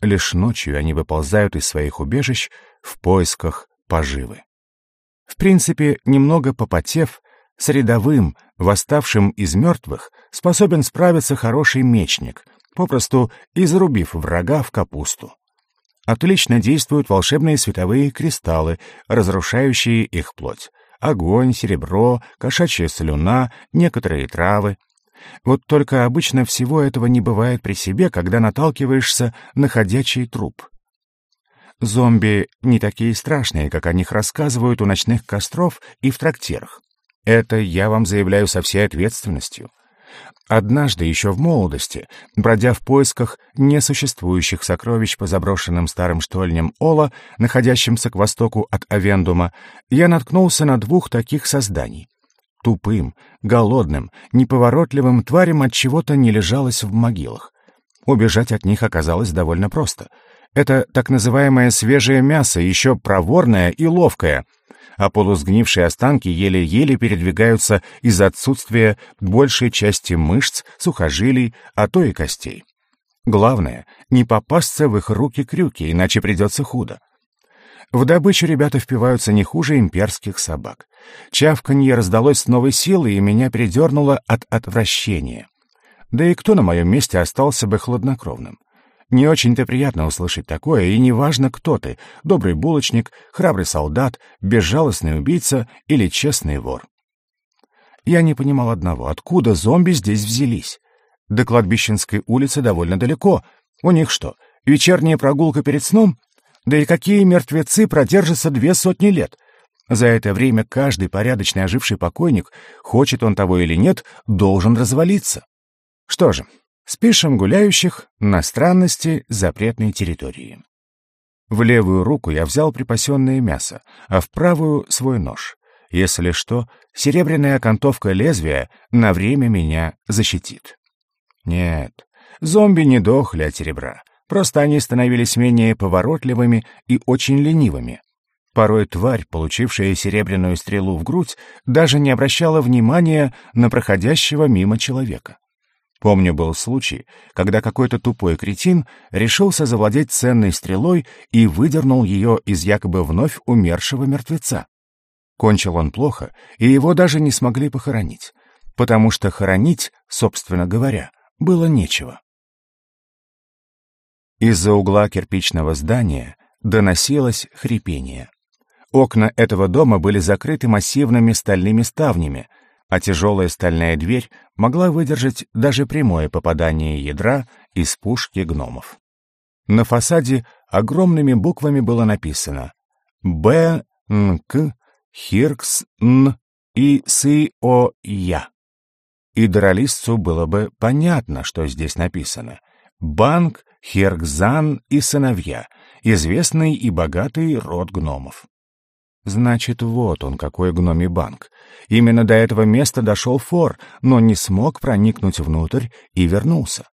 Лишь ночью они выползают из своих убежищ в поисках поживы. В принципе, немного попотев, с рядовым, восставшим из мертвых, способен справиться хороший мечник, попросту изрубив врага в капусту. Отлично действуют волшебные световые кристаллы, разрушающие их плоть. Огонь, серебро, кошачья слюна, некоторые травы, вот только обычно всего этого не бывает при себе, когда наталкиваешься на ходячий труп. Зомби не такие страшные, как о них рассказывают у ночных костров и в трактирах. Это я вам заявляю со всей ответственностью. Однажды, еще в молодости, бродя в поисках несуществующих сокровищ по заброшенным старым штольням Ола, находящимся к востоку от Авендума, я наткнулся на двух таких созданий. Тупым, голодным, неповоротливым тварям от чего-то не лежалось в могилах. Убежать от них оказалось довольно просто. Это так называемое свежее мясо, еще проворное и ловкое, а полусгнившие останки еле-еле передвигаются из-за отсутствия большей части мышц, сухожилий, а то и костей. Главное — не попасться в их руки-крюки, иначе придется худо. В добычу ребята впиваются не хуже имперских собак. Чавканье раздалось с новой силой, и меня передернуло от отвращения. Да и кто на моем месте остался бы хладнокровным? Не очень-то приятно услышать такое, и неважно, кто ты — добрый булочник, храбрый солдат, безжалостный убийца или честный вор. Я не понимал одного — откуда зомби здесь взялись? До кладбищенской улицы довольно далеко. У них что, вечерняя прогулка перед сном? Да и какие мертвецы продержатся две сотни лет? За это время каждый порядочный оживший покойник, хочет он того или нет, должен развалиться. Что же, спишем гуляющих на странности запретной территории. В левую руку я взял припасенное мясо, а в правую — свой нож. Если что, серебряная окантовка лезвия на время меня защитит. Нет, зомби не дохли от серебра. Просто они становились менее поворотливыми и очень ленивыми. Порой тварь, получившая серебряную стрелу в грудь, даже не обращала внимания на проходящего мимо человека. Помню, был случай, когда какой-то тупой кретин решился завладеть ценной стрелой и выдернул ее из якобы вновь умершего мертвеца. Кончил он плохо, и его даже не смогли похоронить, потому что хоронить, собственно говоря, было нечего. Из-за угла кирпичного здания доносилось хрипение. Окна этого дома были закрыты массивными стальными ставнями, а тяжелая стальная дверь могла выдержать даже прямое попадание ядра из пушки гномов. На фасаде огромными буквами было написано «Б. Н. К. Хиркс. Н. И. Сы. О. Я». И дролистцу было бы понятно, что здесь написано. «Банк. Херкзан и сыновья. Известный и богатый род гномов». Значит, вот он, какой гномий банк. Именно до этого места дошел Фор, но не смог проникнуть внутрь и вернулся.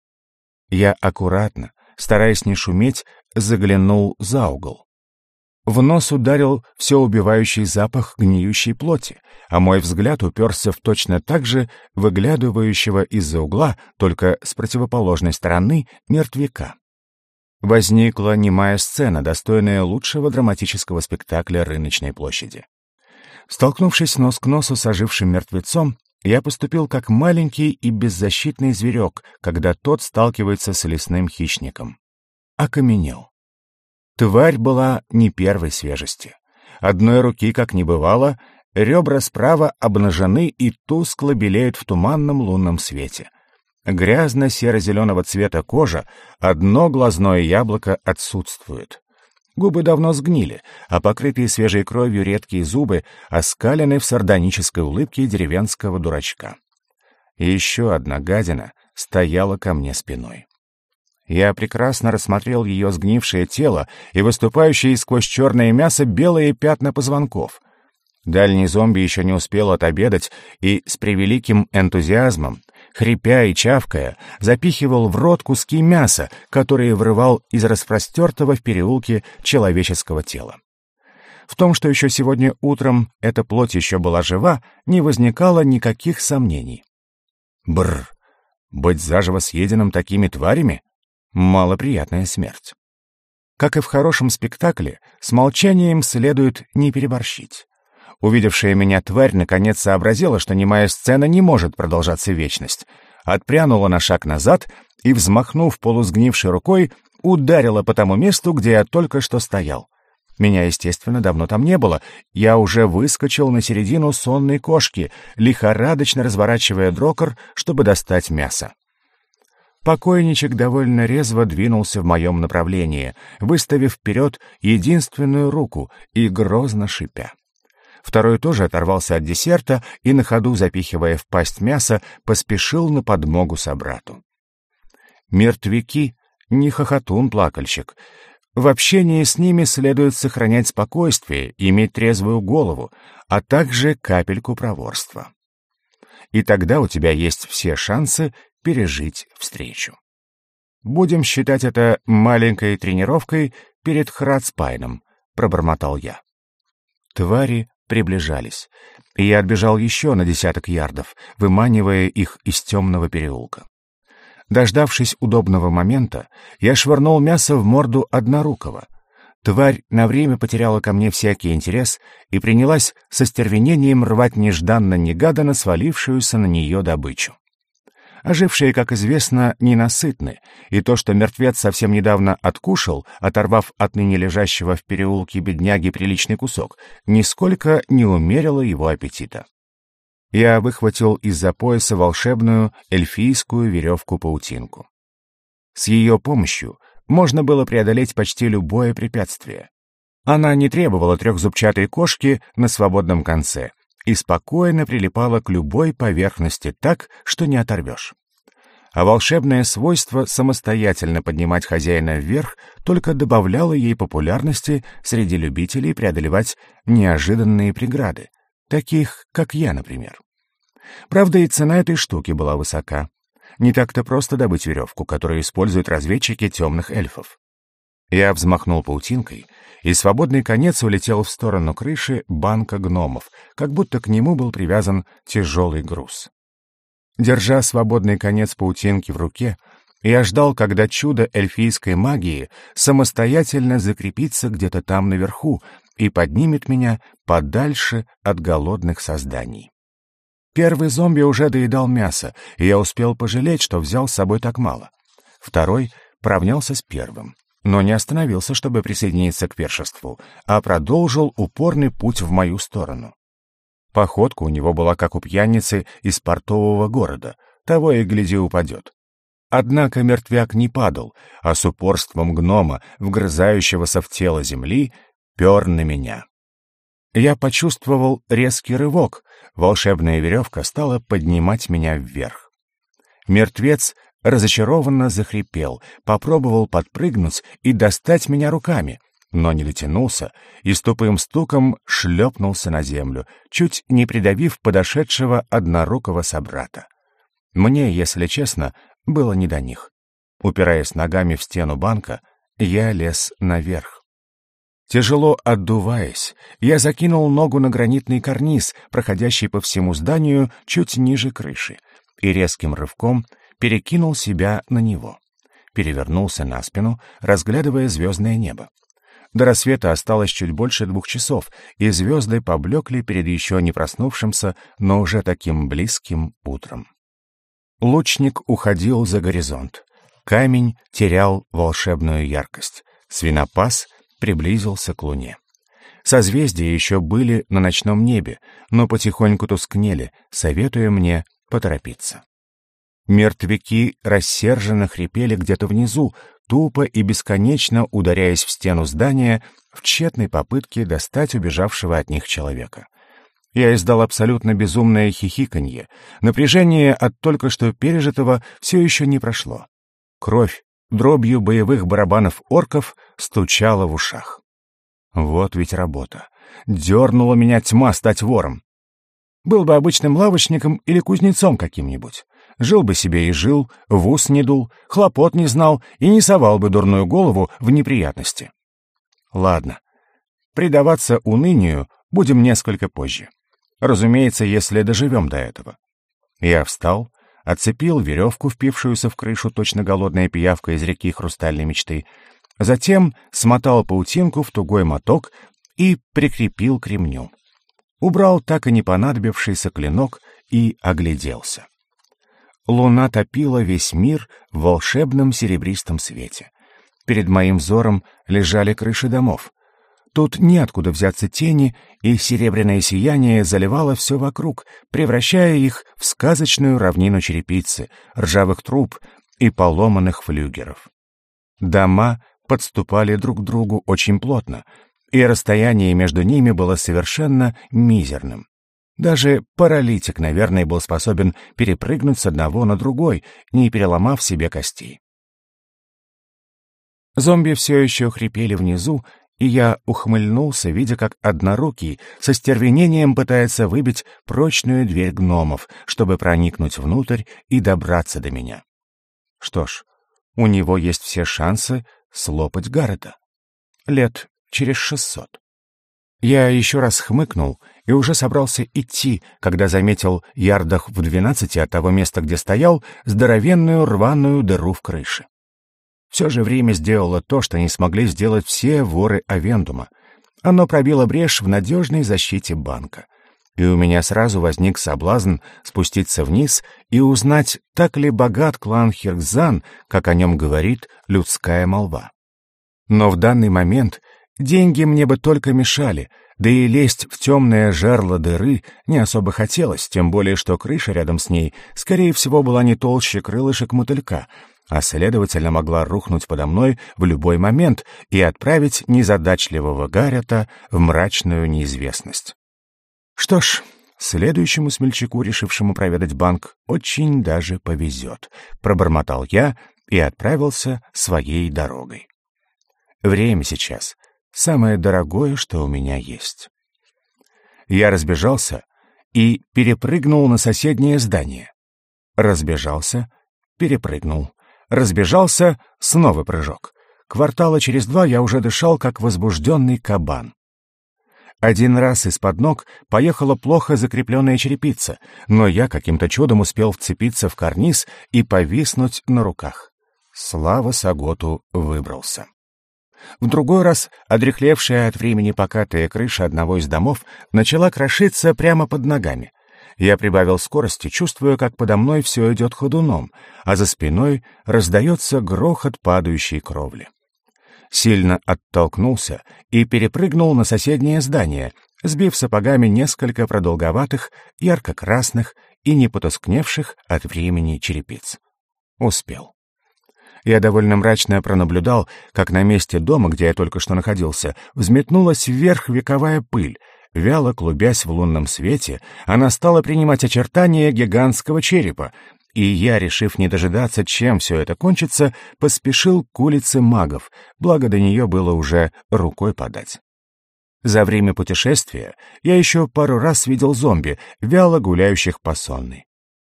Я аккуратно, стараясь не шуметь, заглянул за угол. В нос ударил все убивающий запах гниющей плоти, а мой взгляд уперся в точно так же выглядывающего из-за угла, только с противоположной стороны, мертвяка. Возникла немая сцена, достойная лучшего драматического спектакля рыночной площади. Столкнувшись нос к носу с ожившим мертвецом, я поступил как маленький и беззащитный зверек, когда тот сталкивается с лесным хищником. Окаменел. Тварь была не первой свежести. Одной руки, как не бывало, ребра справа обнажены и тускло белеют в туманном лунном свете — Грязно-серо-зеленого цвета кожа, одно глазное яблоко отсутствует. Губы давно сгнили, а покрытые свежей кровью редкие зубы оскалены в сардонической улыбке деревенского дурачка. И еще одна гадина стояла ко мне спиной. Я прекрасно рассмотрел ее сгнившее тело и выступающие сквозь черное мясо белые пятна позвонков. Дальний зомби еще не успел отобедать и с превеликим энтузиазмом хрипя и чавкая, запихивал в рот куски мяса, которые врывал из распростертого в переулке человеческого тела. В том, что еще сегодня утром эта плоть еще была жива, не возникало никаких сомнений. Бррр, быть заживо съеденным такими тварями — малоприятная смерть. Как и в хорошем спектакле, с молчанием следует не переборщить. Увидевшая меня тварь наконец сообразила, что немая сцена не может продолжаться вечность. Отпрянула на шаг назад и, взмахнув полусгнившей рукой, ударила по тому месту, где я только что стоял. Меня, естественно, давно там не было. Я уже выскочил на середину сонной кошки, лихорадочно разворачивая дрокер, чтобы достать мясо. Покойничек довольно резво двинулся в моем направлении, выставив вперед единственную руку и грозно шипя. Второй тоже оторвался от десерта и, на ходу запихивая в пасть мясо, поспешил на подмогу собрату. Мертвяки — не хохотун-плакальщик. В общении с ними следует сохранять спокойствие, иметь трезвую голову, а также капельку проворства. И тогда у тебя есть все шансы пережить встречу. Будем считать это маленькой тренировкой перед Храцпайном, пробормотал я. Твари приближались, и я отбежал еще на десяток ярдов, выманивая их из темного переулка. Дождавшись удобного момента, я швырнул мясо в морду однорукого. Тварь на время потеряла ко мне всякий интерес и принялась со стервенением рвать нежданно-негаданно свалившуюся на нее добычу. Ожившие, как известно, ненасытны, и то, что мертвец совсем недавно откушал, оторвав от ныне лежащего в переулке бедняги приличный кусок, нисколько не умерило его аппетита. Я выхватил из-за пояса волшебную эльфийскую веревку-паутинку. С ее помощью можно было преодолеть почти любое препятствие. Она не требовала трехзубчатой кошки на свободном конце и спокойно прилипала к любой поверхности так, что не оторвешь. А волшебное свойство самостоятельно поднимать хозяина вверх только добавляло ей популярности среди любителей преодолевать неожиданные преграды, таких, как я, например. Правда, и цена этой штуки была высока. Не так-то просто добыть веревку, которую используют разведчики темных эльфов. Я взмахнул паутинкой, и свободный конец улетел в сторону крыши банка гномов, как будто к нему был привязан тяжелый груз. Держа свободный конец паутинки в руке, я ждал, когда чудо эльфийской магии самостоятельно закрепится где-то там наверху и поднимет меня подальше от голодных созданий. Первый зомби уже доедал мясо, и я успел пожалеть, что взял с собой так мало. Второй поравнялся с первым но не остановился, чтобы присоединиться к першеству, а продолжил упорный путь в мою сторону. Походка у него была как у пьяницы из портового города, того и гляди упадет. Однако мертвяк не падал, а с упорством гнома, вгрызающегося в тело земли, пер на меня. Я почувствовал резкий рывок, волшебная веревка стала поднимать меня вверх. Мертвец разочарованно захрипел, попробовал подпрыгнуть и достать меня руками, но не дотянулся и с тупым стуком шлепнулся на землю, чуть не придавив подошедшего однорукого собрата. Мне, если честно, было не до них. Упираясь ногами в стену банка, я лез наверх. Тяжело отдуваясь, я закинул ногу на гранитный карниз, проходящий по всему зданию чуть ниже крыши, и резким рывком перекинул себя на него. Перевернулся на спину, разглядывая звездное небо. До рассвета осталось чуть больше двух часов, и звезды поблекли перед еще не проснувшимся, но уже таким близким утром. Лучник уходил за горизонт. Камень терял волшебную яркость. Свинопас приблизился к луне. Созвездия еще были на ночном небе, но потихоньку тускнели, советуя мне поторопиться. Мертвяки рассерженно хрипели где-то внизу, тупо и бесконечно ударяясь в стену здания в тщетной попытке достать убежавшего от них человека. Я издал абсолютно безумное хихиканье. Напряжение от только что пережитого все еще не прошло. Кровь дробью боевых барабанов орков стучала в ушах. Вот ведь работа. Дернула меня тьма стать вором. Был бы обычным лавочником или кузнецом каким-нибудь. Жил бы себе и жил, в ус не дул, хлопот не знал и не совал бы дурную голову в неприятности. Ладно, предаваться унынию будем несколько позже. Разумеется, если доживем до этого. Я встал, отцепил веревку, впившуюся в крышу точно голодная пиявка из реки хрустальной мечты, затем смотал паутинку в тугой моток и прикрепил к ремню. Убрал так и не понадобившийся клинок и огляделся. Луна топила весь мир в волшебном серебристом свете. Перед моим взором лежали крыши домов. Тут неоткуда взяться тени, и серебряное сияние заливало все вокруг, превращая их в сказочную равнину черепицы, ржавых труб и поломанных флюгеров. Дома подступали друг к другу очень плотно, и расстояние между ними было совершенно мизерным. Даже паралитик, наверное, был способен перепрыгнуть с одного на другой, не переломав себе костей. Зомби все еще хрипели внизу, и я ухмыльнулся, видя, как однорукий со стервенением пытается выбить прочную дверь гномов, чтобы проникнуть внутрь и добраться до меня. Что ж, у него есть все шансы слопать Гаррета. Лет через шестьсот. Я еще раз хмыкнул и уже собрался идти, когда заметил ярдах в двенадцати от того места, где стоял, здоровенную рваную дыру в крыше. Все же время сделало то, что не смогли сделать все воры Авендума. Оно пробило брешь в надежной защите банка. И у меня сразу возник соблазн спуститься вниз и узнать, так ли богат клан Хиркзан, как о нем говорит людская молва. Но в данный момент деньги мне бы только мешали — да и лезть в темное жерло дыры не особо хотелось, тем более что крыша рядом с ней, скорее всего, была не толще крылышек мотылька, а следовательно могла рухнуть подо мной в любой момент и отправить незадачливого Гаррета в мрачную неизвестность. Что ж, следующему смельчаку, решившему проведать банк, очень даже повезет, пробормотал я и отправился своей дорогой. Время сейчас самое дорогое, что у меня есть. Я разбежался и перепрыгнул на соседнее здание. Разбежался, перепрыгнул разбежался, снова прыжок. Квартала через два я уже дышал, как возбужденный кабан. Один раз из-под ног поехала плохо закрепленная черепица, но я каким-то чудом успел вцепиться в карниз и повиснуть на руках. Слава Саготу выбрался. В другой раз одрехлевшая от времени покатая крыша одного из домов начала крошиться прямо под ногами. Я прибавил скорости, чувствуя, как подо мной все идет ходуном, а за спиной раздается грохот падающей кровли. Сильно оттолкнулся и перепрыгнул на соседнее здание, сбив сапогами несколько продолговатых, ярко-красных и не потускневших от времени черепиц. Успел. Я довольно мрачно пронаблюдал, как на месте дома, где я только что находился, взметнулась вверх вековая пыль, Вяло клубясь в лунном свете, она стала принимать очертания гигантского черепа, и я, решив не дожидаться, чем все это кончится, поспешил к улице магов, благо до нее было уже рукой подать. За время путешествия я еще пару раз видел зомби, вяло гуляющих по сонной.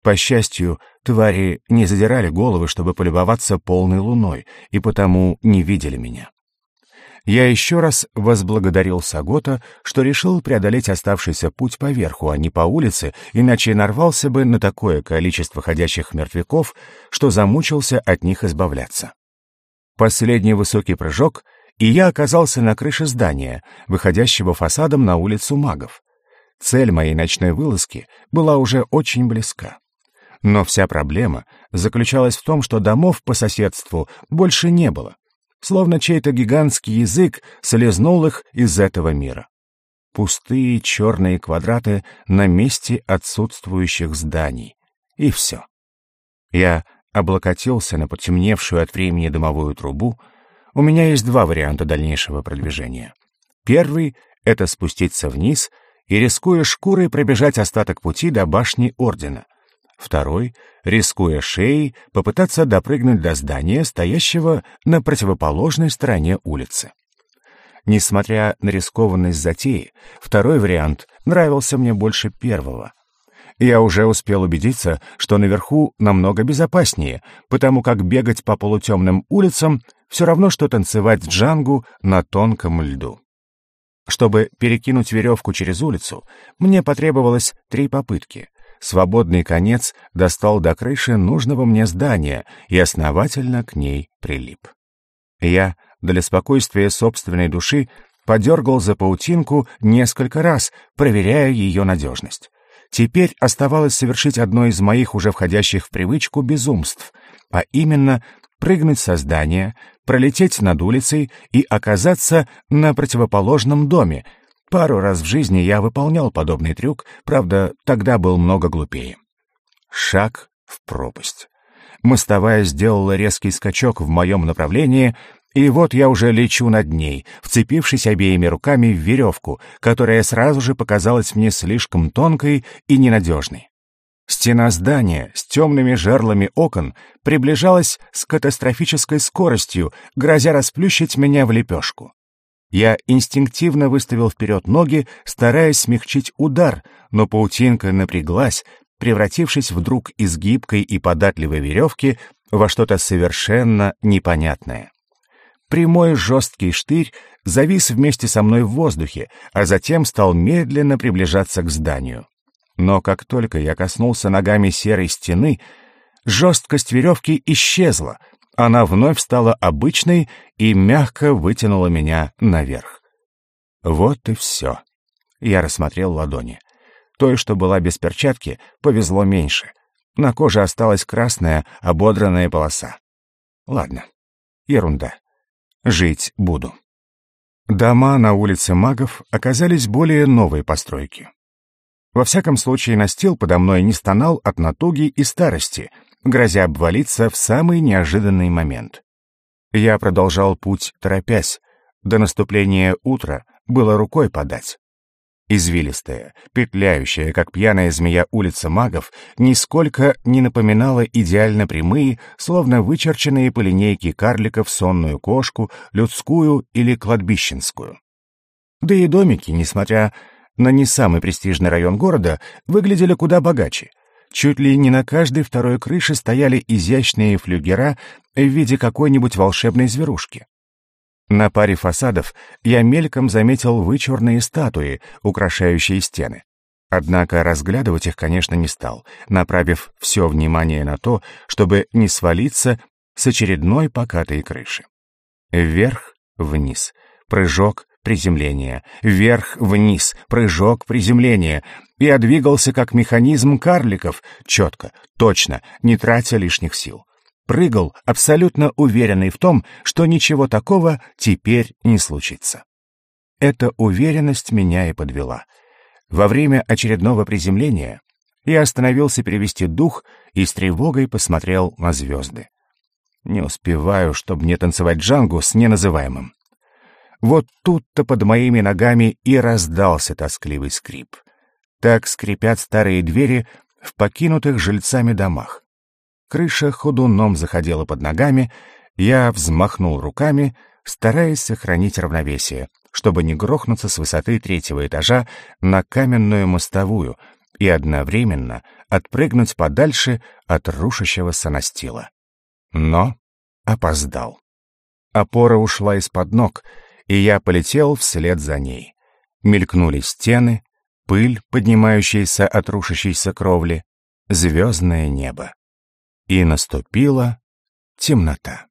По счастью, твари не задирали головы, чтобы полюбоваться полной луной, и потому не видели меня я еще раз возблагодарил Сагота, что решил преодолеть оставшийся путь по верху, а не по улице, иначе нарвался бы на такое количество ходящих мертвяков, что замучился от них избавляться. Последний высокий прыжок, и я оказался на крыше здания, выходящего фасадом на улицу магов. Цель моей ночной вылазки была уже очень близка. Но вся проблема заключалась в том, что домов по соседству больше не было словно чей-то гигантский язык слезнул их из этого мира. Пустые черные квадраты на месте отсутствующих зданий. И все. Я облокотился на потемневшую от времени дымовую трубу. У меня есть два варианта дальнейшего продвижения. Первый — это спуститься вниз и, рискуя шкурой, пробежать остаток пути до башни Ордена. Второй, рискуя шеей, попытаться допрыгнуть до здания, стоящего на противоположной стороне улицы. Несмотря на рискованность затеи, второй вариант нравился мне больше первого. Я уже успел убедиться, что наверху намного безопаснее, потому как бегать по полутемным улицам все равно, что танцевать джангу на тонком льду. Чтобы перекинуть веревку через улицу, мне потребовалось три попытки — свободный конец достал до крыши нужного мне здания и основательно к ней прилип. Я, для спокойствия собственной души, подергал за паутинку несколько раз, проверяя ее надежность. Теперь оставалось совершить одно из моих уже входящих в привычку безумств, а именно прыгнуть со здания, пролететь над улицей и оказаться на противоположном доме, Пару раз в жизни я выполнял подобный трюк, правда, тогда был много глупее. Шаг в пропасть. Мостовая сделала резкий скачок в моем направлении, и вот я уже лечу над ней, вцепившись обеими руками в веревку, которая сразу же показалась мне слишком тонкой и ненадежной. Стена здания с темными жерлами окон приближалась с катастрофической скоростью, грозя расплющить меня в лепешку. Я инстинктивно выставил вперед ноги, стараясь смягчить удар, но паутинка напряглась, превратившись вдруг из гибкой и податливой веревки во что-то совершенно непонятное. Прямой жесткий штырь завис вместе со мной в воздухе, а затем стал медленно приближаться к зданию. Но как только я коснулся ногами серой стены, жесткость веревки исчезла — она вновь стала обычной и мягко вытянула меня наверх. Вот и все. Я рассмотрел ладони. Той, что была без перчатки, повезло меньше. На коже осталась красная, ободранная полоса. Ладно, ерунда. Жить буду. Дома на улице магов оказались более новой постройки. Во всяком случае, настил подо мной не стонал от натуги и старости — грозя обвалиться в самый неожиданный момент. Я продолжал путь, торопясь. До наступления утра было рукой подать. Извилистая, петляющая, как пьяная змея улица магов, нисколько не напоминала идеально прямые, словно вычерченные по линейке карликов сонную кошку, людскую или кладбищенскую. Да и домики, несмотря на не самый престижный район города, выглядели куда богаче. Чуть ли не на каждой второй крыше стояли изящные флюгера в виде какой-нибудь волшебной зверушки. На паре фасадов я мельком заметил вычурные статуи, украшающие стены. Однако разглядывать их, конечно, не стал, направив все внимание на то, чтобы не свалиться с очередной покатой крыши. Вверх, вниз, прыжок, приземление, вверх-вниз, прыжок, приземление. Я двигался как механизм карликов, четко, точно, не тратя лишних сил прыгал, абсолютно уверенный в том, что ничего такого теперь не случится. Эта уверенность меня и подвела. Во время очередного приземления я остановился перевести дух и с тревогой посмотрел на звезды. Не успеваю, чтобы не танцевать джангу с неназываемым. Вот тут-то под моими ногами и раздался тоскливый скрип. Так скрипят старые двери в покинутых жильцами домах. Крыша ходуном заходила под ногами, я взмахнул руками, стараясь сохранить равновесие, чтобы не грохнуться с высоты третьего этажа на каменную мостовую и одновременно отпрыгнуть подальше от рушащегося настила. Но опоздал. Опора ушла из-под ног, и я полетел вслед за ней. Мелькнули стены, пыль, поднимающаяся от рушащейся кровли, звездное небо и наступила темнота.